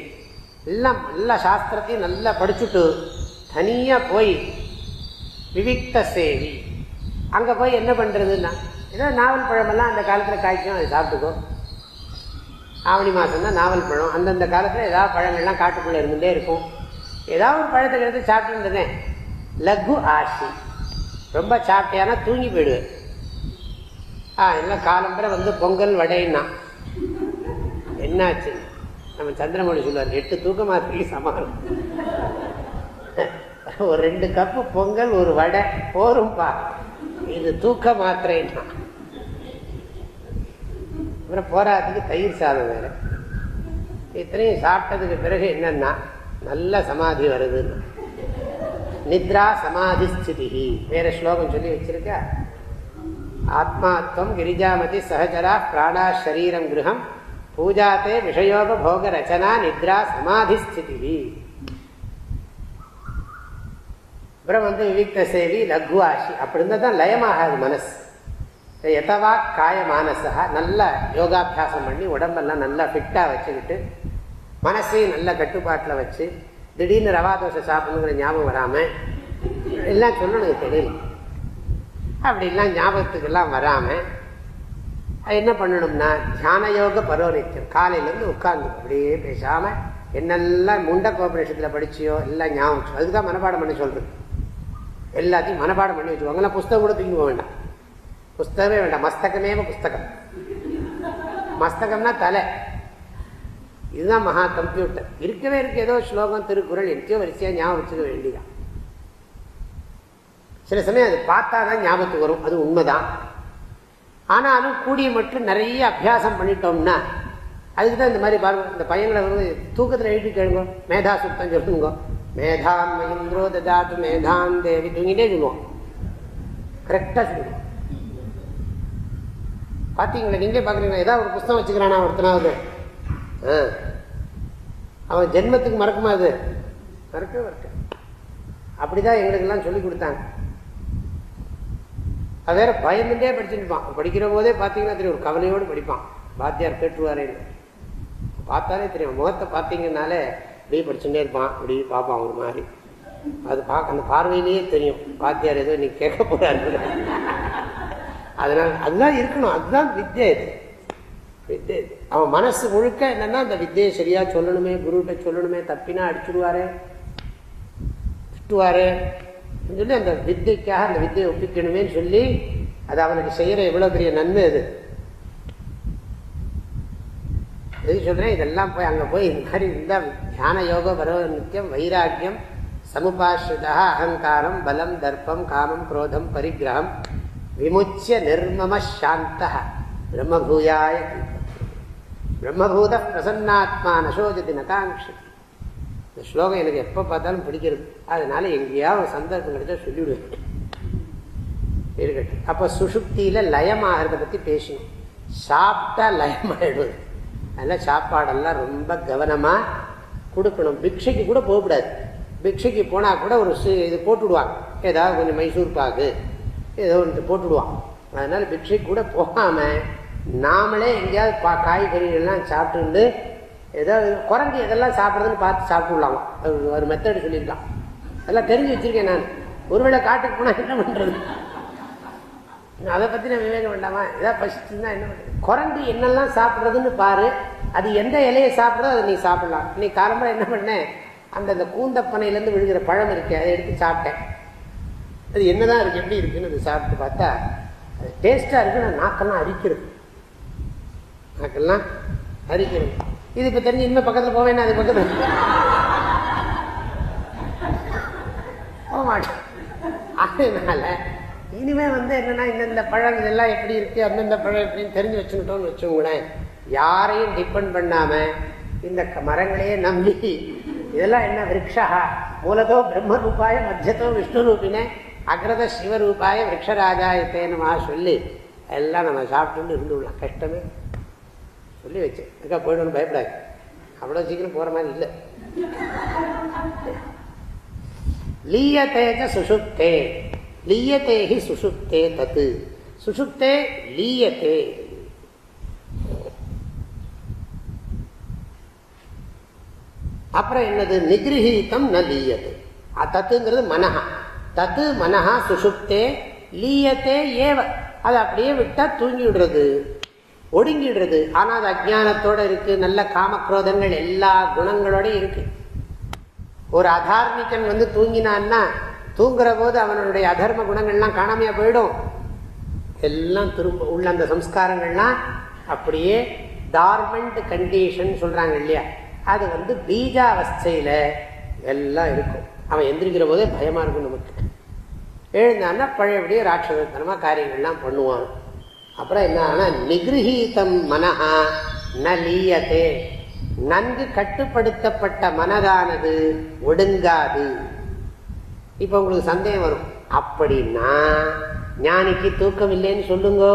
எல்லாம் எல்லா சாஸ்திரத்தையும் நல்லா படிச்சுட்டு தனியா போய் விவிக்த சேவி. அங்கே போய் என்ன பண்ணுறதுன்னா ஏதோ நாவல் பழமெல்லாம் அந்த காலத்தில் காய்க்கும் அதை சாப்பிட்டுக்கோ. ஆவணி மாதம் தான் நாவல் பழம். அந்தந்த காலத்தில் ஏதாவது பழங்கள்லாம் காட்டுக்குள்ளே இருந்துகிட்டே இருக்கும். ஏதாவது ஒரு பழத்தை எடுத்து சாப்பிட்டுருந்தேன். லகு ஆசி. ரொம்ப சாப்பிட்டியானா தூங்கி போயிடுவேன். ஆ எல்லாம் காலம்பரை வந்து பொங்கல் வடைன்னா. என்னாச்சு? நம்ம சந்திரமொழி சொல்லுவார் எட்டு தூக்கமாக மாத்திரைக்கு சமானம் ஒரு ரெண்டு கப்பு பொங்கல் ஒரு வடை. போரும்பா. இது தூக்க மாத்திரைன்னா. அப்புறம் போராதுக்கு தயிர் சாதம் வேற. இத்தனையும் சாப்பிட்டதுக்கு பிறகு என்னன்னா நல்ல சமாதி வருதுன்னு நித்ரா சமாதி ஸ்திதி வேற ஸ்லோகம் சொல்லி வச்சிருக்க. ஆத்மாத்வம் கிரிஜாமதி சகஜரா பிராணா ஷரீரம் கிரகம் பூஜாத்தே விஷயோபோக ரச்சனா நித்ரா சமாதி ஸ்திதி அப்புறம் வந்து விவிக்த சேவி லகு ஆசி அப்படி இருந்தால் தான் லயமாகாது மனசு. எதவா காய மானசா நல்லா யோகாபியாசம் பண்ணி உடம்பெல்லாம் நல்லா ஃபிட்டாக வச்சுக்கிட்டு மனசையும் நல்ல கட்டுப்பாட்டில் வச்சு திடீர்னு ரவா தோசை சாப்பிடணுங்கிற ஞாபகம் வராமல் எல்லாம் சொல்லணும் தெரியல அப்படிலாம் ஞாபகத்துக்கெல்லாம் வராமல் என்ன பண்ணணும்னா தியான யோக பரோனித்தியம் காலையிலேருந்து உட்கார்ந்து அப்படியே பேசாமல் என்னெல்லாம் முண்ட கோபரேஷத்தில் படிச்சியோ எல்லாம் ஞாபகம் அதுக்கு தான் மனப்பாடம் பண்ணி சொல்கிறது எல்லாத்தையும் மனப்பாடம் பண்ணி வச்சுக்கோங்க புஸ்தகம் கூட தூக்கி போக வேண்டாம். புஸ்தகமே வேண்டாம். மஸ்தகமே புஸ்தகம்? மஸ்தகம்னா தலை. இதுதான் மகா கம்ப்யூட்டர் இருக்கவே இருக்கு. ஏதோ ஸ்லோகம் திருக்குறள் எங்கேயோ வரிசையா ஞாபகம் வச்சுக்க வேண்டியதான் சில சமயம் அது பார்த்தா தான் ஞாபகத்துக்கு வரும். அது உண்மைதான். ஆனாலும் கூடிய மட்டும் நிறைய அபியாசம் பண்ணிட்டோம்னா அதுக்கு தான் இந்த மாதிரி பாருங்க இந்த பையங்களை வந்து தூக்கத்தில் எழுதி கேளுங்க. மேதா சுத்தம் சொல்லுங்க. மேதாம் மகிந்திரோ ததாத்து மேதாம் தேவி தூங்கிட்டே சொல்லுவோம் கரெக்டாக சொல்லுவோம் பார்த்தீங்களா நீங்களே பார்க்குறீங்களா ஏதாவது ஒரு புஸ்தகம் வச்சுக்கிறானா ஒருத்தனாவது? அவன் ஜென்மத்துக்கு மறக்குமா அது? மறக்க மறக்க. அப்படிதான் எங்களுக்கெல்லாம் சொல்லி கொடுத்தாங்க. அது வேற பயந்துட்டே படிச்சுருப்பான் படிக்கிற போதே பார்த்தீங்கன்னா தெரியும். ஒரு கவலையோடு படிப்பான். பாத்தியார் கேட்டுருவாரேன்னு. பார்த்தாலே தெரியும். முகத்தை பார்த்தீங்கன்னாலே அப்படியே படிச்சுட்டே இருப்பான். அப்படி பார்ப்பான் ஒரு மாதிரி. அது பார்க்க அந்த பார்வையிலேயே தெரியும். பாத்தியார் ஏதோ நீ கேட்க போறாரு. அதனால அதுதான் இருக்கணும். அதுதான் வித்தியை இது. வித்தியை அவன் மனசு முழுக்க என்னன்னா அந்த வித்தியை சரியா சொல்லணுமே குருகிட்ட சொல்லணுமே தப்பினா அடிச்சுடுவாரு திட்டுவாரு சொல்லி அந்த வித்தைக்காக அந்த வித்தியை ஒப்பிக்கணுமேன்னு சொல்லி அது அவனுக்கு செய்யற எவ்வளவு பெரிய நன்மை அது. எது சொல்கிறேன் இதெல்லாம் போய் அங்கே போய் இந்த மாதிரி இருந்தால் தியான யோக பரவ நித்தியம் வைராக்கியம் சமுபாஸ்ரிதா அகங்காரம் பலம் தர்ப்பம் காமம் குரோதம் பரிகிரகம் விமுச்சிய நிர்மம சாந்த பிரம்மபூயாய பிரம்மபூத பிரசன்னாத்மா நசோஜதி நகாங்ஷி இந்த ஸ்லோகம் எனக்கு எப்போ பார்த்தாலும் பிடிக்கிறது. அதனால எங்கேயாவது சந்தர்ப்பம் கிடைச்சா சொல்லிவிடுவேன். இருக்கட்டும். அப்போ சுஷுப்தியில் லயமாகிறத பற்றி பேசணும். சாப்பிட்டா லயமாயிடுவது. அதனால் சாப்பாடெல்லாம் ரொம்ப கவனமாக கொடுக்கணும். பிக்ஷைக்கு கூட போகக்கூடாது. பிக்ஷைக்கு போனால் கூட ஒரு இது போட்டுவிடுவாங்க ஏதாவது கொஞ்சம் மைசூர் பாகு ஏதோ ஒன்று போட்டுவிடுவான் அதனால் பிக்ஷைக்கு கூட போகாமல் நாமளே எங்கேயாவது பா காய்கறிகள்லாம் சாப்பிட்டு ஏதாவது குரங்கு எதெல்லாம் சாப்பிட்றதுன்னு பார்த்து சாப்பிட்டுலாமா ஒரு மெத்தடு சொல்லியிருக்கான் அதெல்லாம் தெரிஞ்சு வச்சுருக்கேன் நான். ஒருவேளை காட்டுக்கு போனால் என்ன பண்ணுறது அதை பற்றி நான் விவேகம் வேண்டாமா? ஏதாவது பசிச்சுன்னா என்ன பண்ணுறது குரங்கு என்னெல்லாம் சாப்பிட்றதுன்னு பாரு. அது எந்த இலையை சாப்பிட்றதோ அதை நீ சாப்பிடலாம். நீ காலம்பரம் என்ன பண்ணேன்? அந்த அந்த கூந்தப்பனையிலேருந்து விழுகிற பழம் இருக்கு. அதை எடுத்து சாப்பிட்டேன். அது என்னதான் இருக்கு எப்படி இருக்குன்னு அது சாப்பிட்டு பார்த்தா அது டேஸ்ட்டாக இருக்கு நான் நாக்கெல்லாம் அரிக்கிறது. நாக்கெல்லாம் அரிக்கிறது. இது இப்போ தெரிஞ்சு இனிமே பக்கத்தில் போவேன் அது பக்கத்தில்? போக மாட்டேன். அதனால இனிமே வந்து என்னன்னா இந்தந்த பழம் இதெல்லாம் எப்படி இருக்கு அந்தந்த பழம் எப்படின்னு தெரிஞ்சு வச்சுக்கிட்டோம்னு வச்சுக்கோங்களேன். யாரையும் டிபெண்ட் பண்ணாம இந்த மரங்களையே நம்பி இதெல்லாம் என்ன விரக்ஷா மூலதோ பிரம்ம ரூபாய மத்தியத்தோ விஷ்ணு ரூபினே அக்ரத சிவரூபாய விரக்ஷராஜாயத்தேனுமா சொல்லி எல்லாம் நம்ம சாப்பிட்டு இருந்துடலாம். கஷ்டமே. சொல்லி வச்சு. அதுக்காக போயிடணும் பயப்படாது அவ்வளோ சீக்கிரம் போகிற மாதிரி இல்லை. லீயத்தேஜ சுசுப்தே. லீயத்தே ஹி சுசுப்தே தத்து சுசுப்தே லீயத்தே அப்புறம் என்னது? நிகிரகீதம் ந லீயது. தத்துங்கிறது மனஹா. தத்து மனஹா சுசுப்தே லீயத்தே ஏவ. அதை அப்படியே விட்டா தூங்கிவிடுறது. ஒடுங்கிடுறது ஆனால் அது அஜானத்தோட இருக்கு. நல்ல காமக்ரோதங்கள் எல்லா குணங்களோட இருக்கு. ஒரு அதார்மிகன் வந்து தூங்கினான்னா தூங்குற போது அவனுடைய அதர்ம குணங்கள்லாம் காணாமையா போயிடும். எல்லாம் திரும்ப உள்ள அந்த சம்ஸ்காரங்கள்லாம் அப்படியே டார்மெண்ட் கண்டிஷன் சொல்றாங்க இல்லையா? அது வந்து பீஜாவஸ்தையில எல்லாம் இருக்கும். அவன் எந்திரிக்கிற போதே பயமா இருக்கும் நமக்கு. எழுந்தான்னா பழையபடியே ராட்சதத்தனமா காரியங்கள்லாம் பண்ணுவான். அப்புறம் என்ன நிகிரகீதம் மனஹா ந லீயத்தே நன்கு கட்டுப்படுத்தப்பட்ட மனதானது ஒடுங்காது. இப்போ உங்களுக்கு சந்தேகம் வரும். அப்படின்னா ஞானிக்கு தூக்கம் இல்லைன்னு சொல்லுங்க.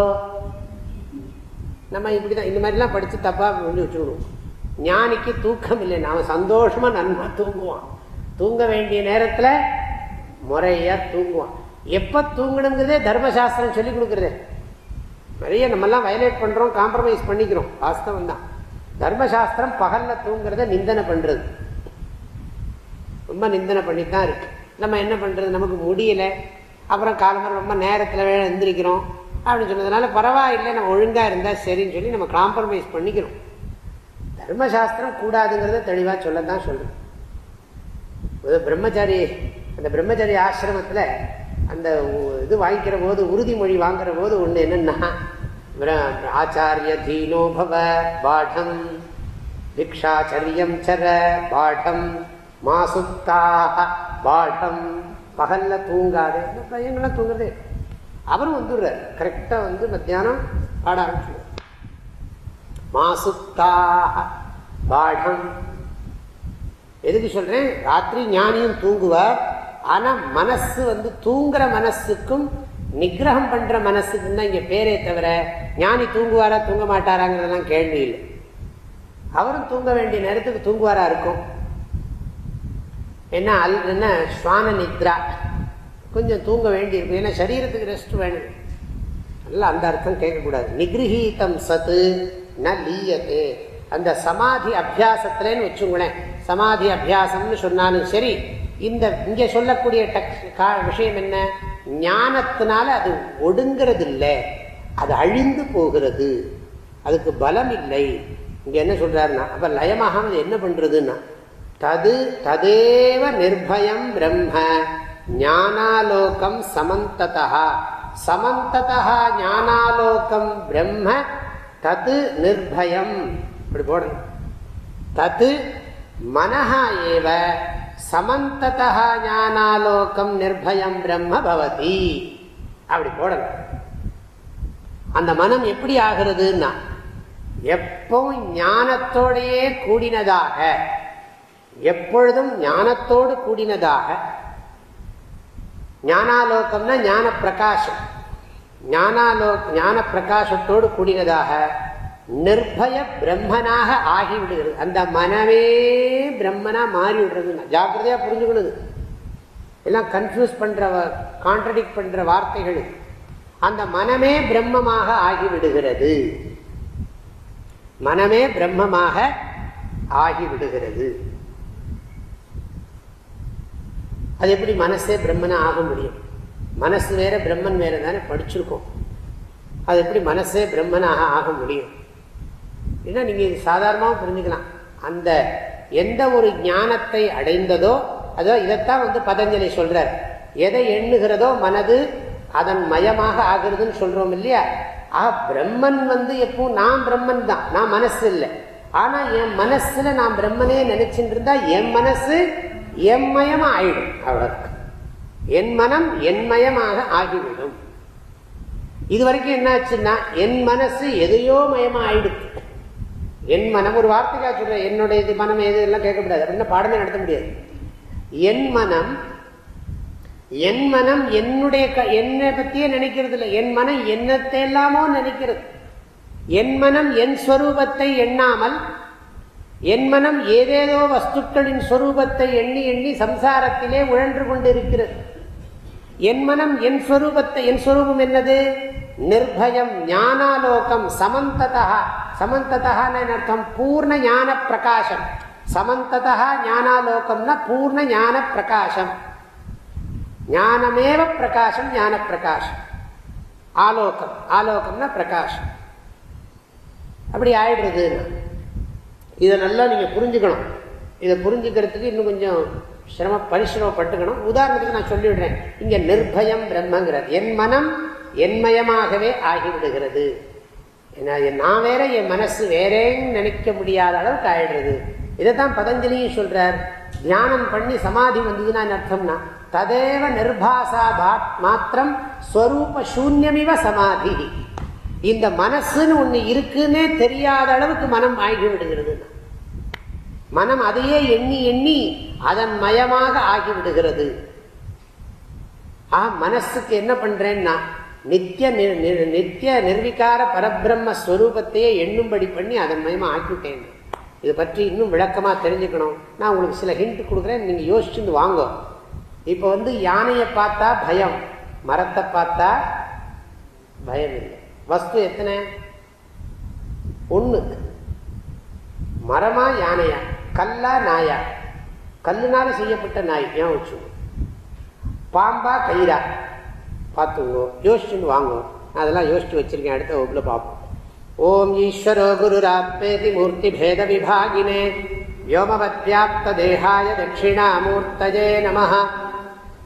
நம்ம இப்படிதான் இந்த மாதிரிலாம் படித்து தப்பாக சொல்லி வச்சுக்கணும். ஞானிக்கு தூக்கம் இல்லை அவன் சந்தோஷமாக நன்மா தூங்குவான். தூங்க வேண்டிய நேரத்தில் முறையாக தூங்குவான். எப்போ தூங்கணுங்கிறதே தர்மசாஸ்திரம் சொல்லி கொடுக்குறது. நிறைய நம்மெல்லாம் வயலேட் பண்ணுறோம் காம்ப்ரமைஸ் பண்ணிக்கிறோம். வாஸ்தவம் தான். தர்மசாஸ்திரம் பகலில் தூங்குறத நிந்தனை பண்ணுறது ரொம்ப நிந்தனை பண்ணி தான் இருக்குது நம்ம என்ன பண்ணுறது நமக்கு முடியலை. அப்புறம் காலம்பரம் ரொம்ப நேரத்தில் வேலை எழுந்திரிக்கிறோம் அப்படின்னு சொன்னதுனால பரவாயில்லை நம்ம ஒழுங்காக இருந்தால் சரின்னு சொல்லி நம்ம காம்ப்ரமைஸ் பண்ணிக்கிறோம். தர்மசாஸ்திரம் கூடாதுங்கிறத தெளிவாக சொல்ல தான் சொல்லத்தான் ஒரு பிரம்மச்சாரி அந்த பிரம்மச்சாரி ஆசிரமத்தில் அந்த இது வாங்கிக்கிற போது உறுதிமொழி வாங்குற போது ஒன்று என்னென்னா ஆச்சாரிய தீனோபவ பாடம் பிக்ஷாச்சரியம் சர பாடம். மாசுத்தாக பாடம் பகல்ல தூங்காது. இந்த பையங்கள்லாம் தூங்குறதே அவரும் வந்துடுறார். கரெக்டாக வந்து மத்தியானம் பாட ஆரம்பிச்சுடுவார். மாசுத்தாக பாடம். எதுக்கு சொல்றேன்? ராத்திரி ஞானியும் தூங்குவார். ஆனா மனசு வந்து தூங்குற மனசுக்கும் நிகிரகம் பண்ற மனசுக்கும் தான் இங்க பேரே தவிர ஞானி தூங்குவாரா தூங்க மாட்டாராங்கிறதெல்லாம் கேள்வி இல்லை. அவரும் தூங்க வேண்டிய நேரத்துக்கு தூங்குவாரா இருக்கும். என்ன அல் என்ன சுவான நித்ரா? கொஞ்சம் தூங்க வேண்டி இருக்கும் ஏன்னா சரீரத்துக்கு ரெஸ்ட் வேணும். நல்லா அந்த அர்த்தம் கேட்கக்கூடாது. நிகிரகீதம் சத்து ந லீயத்து அந்த சமாதி அபியாசத்துலன்னு வச்சுங்களேன். சமாதி அபியாசம்னு சொன்னாலும் சரி இந்த இங்கே சொல்லக்கூடிய விஷயம் என்ன? ஞானத்தினால அது ஒடுங்கிறது இல்லை அது அழிந்து போகிறது. அதுக்கு பலம் இல்லை இங்கே என்ன சொல்கிறாருன்னா அப்போ லயமாக என்ன பண்ணுறதுன்னா தது ததேவ நிர்பயம் பிரம்ம. ஞானாலோகம் சமந்ததா சமந்ததா ஞானாலோகம் பிரம்ம தது நிர்பயம். இப்படி போடணும். தது மனஹா ஏவ. சமந்ததா ஞானாலோகம் நிர்பயம் பிரம்ம பவதி. அப்படி போடணும். அந்த மனம் எப்படி ஆகிறதுன்னா எப்பவும் ஞானத்தோடையே கூடினதாக. எப்பொழுதும் ஞானத்தோடு கூடினதாக. ஞானாலோகம்னா ஞான பிரகாசம் ஞானாலோ ஞான பிரகாசத்தோடு கூடினதாக நிர்பய பிரம்மனாக ஆகிவிடுகிறது. அந்த மனமே பிரம்மனா மாறி விடுறது ஜாக்கிரதையா புரிஞ்சுக்கணுது எல்லாம் கன்ஃபியூஸ் பண்ற கான்ட்ரடிக்ட் பண்ற வார்த்தைகள். அந்த மனமே பிரம்மமாக ஆகிவிடுகிறது. மனமே பிரம்மமாக ஆகிவிடுகிறது. அது எப்படி மனசே பிரம்மனாக ஆக முடியும்? மனசு வேற பிரம்மன் வேற தானே படிச்சிருக்கோம். அது எப்படி மனசே பிரம்மனாக ஆக முடியும்? ஏன்னா நீங்கள் இது சாதாரணமாக புரிஞ்சுக்கலாம். அந்த எந்த ஒரு ஞானத்தை அடைந்ததோ அதோ இதைத்தான் வந்து பதஞ்சலி சொல்றார். எதை எண்ணுகிறதோ மனது அதன் மயமாக ஆகிறதுன்னு சொல்றோம் இல்லையா? ஆ பிரம்மன் வந்து எப்போ நான் பிரம்மன் தான். நான் மனசு இல்லை. ஆனா என் மனசுல நான் பிரம்மனே நினைச்சுட்டு இருந்தா என் மனசு எம்மயம் ஆயிடும் அவ்வளவு என் மனம் என்மயமாக ஆகிவிடும். இது வரைக்கும் என்னாச்சுன்னா என் மனசு எதையோ மயமா ஆயிடுச்சு என் மனம் ஒரு வார்த்தைக்காக சொல்றேன் என்னுடைய இது மனம் எது எல்லாம் கேட்கக்கூடாது. அப்படின்னா பாடமே நடத்த முடியாது. என் மனம் என் மனம் என்னுடைய என்னை பத்தியே நினைக்கிறது இல்லை. என் மனம் என்னத்தை எல்லாமோ நினைக்கிறது. என் மனம் என் ஸ்வரூபத்தை எண்ணாமல் என் மனம் ஏதேதோ வஸ்துக்களின் சொரூபத்தை எண்ணி எண்ணி சம்சாரத்திலே உழன்று கொண்டிருக்கிறது. என் மனம் என் ஸ்வரூபத்தை என் ஸ்வரூபம் என்னது? நிர்பயம் ஞானாலோகம் சமந்ததா. சமந்ததான்னு அர்த்தம்? பூர்ண ஞான பிரகாசம் சமந்ததா ஞானாலோகம்னா பூர்ண ஞான பிரகாசம் ஞானமேவ பிரகாசம் ஞான பிரகாசம் ஆலோகம் ஆலோகம்னா பிரகாசம். அப்படி ஆயிடுறதுன்னு இதை நல்லா நீங்கள் புரிஞ்சுக்கணும். இதை புரிஞ்சுக்கிறதுக்கு இன்னும் கொஞ்சம் சிரம பரிசிரமப்பட்டுக்கணும் உதாரணத்துக்கு நான் சொல்லிவிடுறேன். இங்கே நிர்பயம் பிரம்மங்கிறது. என் மனம் என்மயமாகவே ஆகிவிடுகிறது. நான் வேற என் மனசு வேறேன்னு நினைக்க முடியாத அளவுக்கு ஆயிடுறது. இதைத்தான் பதஞ்சலியும் சொல்றார். தியானம் பண்ணி சமாதி வந்ததுன்னா அர்த்தம்னா ததேவ நிர்பாசா மாத்திரம் ஸ்வரூப சூன்யமிவ சமாதி. இந்த மனசுன்னு ஒன்று இருக்குன்னே தெரியாத அளவுக்கு மனம் ஆகி விடுகிறது. மனம் அதையே எண்ணி எண்ணி அதன் மயமாக ஆகிவிடுகிறது ஆ மனசுக்கு என்ன பண்றேன்னா நித்திய நித்திய நிர்விகார பரபிரம்ம ஸ்வரூபத்தையே எண்ணும்படி பண்ணி அதன் மயமா ஆக்கிவிட்டேன். இதை பற்றி இன்னும் விளக்கமாக தெரிஞ்சுக்கணும். நான் உங்களுக்கு சில ஹிண்ட் கொடுக்குறேன். நீங்கள் யோசிச்சுட்டு வாங்க. இப்போ வந்து யானையை பார்த்தா பயம். மரத்தை பார்த்தா பயம் இல்லை. வஸ்து எத்தனை? ஒன்று மரமா யானையா? கல்லா நாயா? கல்லுனால செய்யப்பட்ட நாய். ஏன் வச்சு? பாம்பா கயிறா? பார்த்துங்கோ யோசிச்சுன்னு வாங்குவோம் அதெல்லாம் யோசிச்சு வச்சிருக்கேன். அடுத்த வகுப்புல பார்ப்போம். ஓம் ஈஸ்வரோ குருராத்மேதி மூர்த்தி பேத விபாகினே. வியோமவத்யாப்த தேகாய தட்சிணாமூர்த்தஜே நமஹா.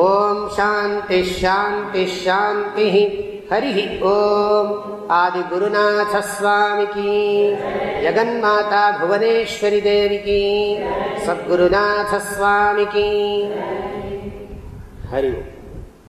ஓம் சாந்தி ஷாந்தி ஷாந்தி ஹரி ஓம். ஆதிகுருநாசஸ்வாமிக்கு ஜெகன்மாதா புவனேஸ்வரி தேவிக்கு சத்குருநாசஸ்வாமிக்கு ஹரி ஓம்.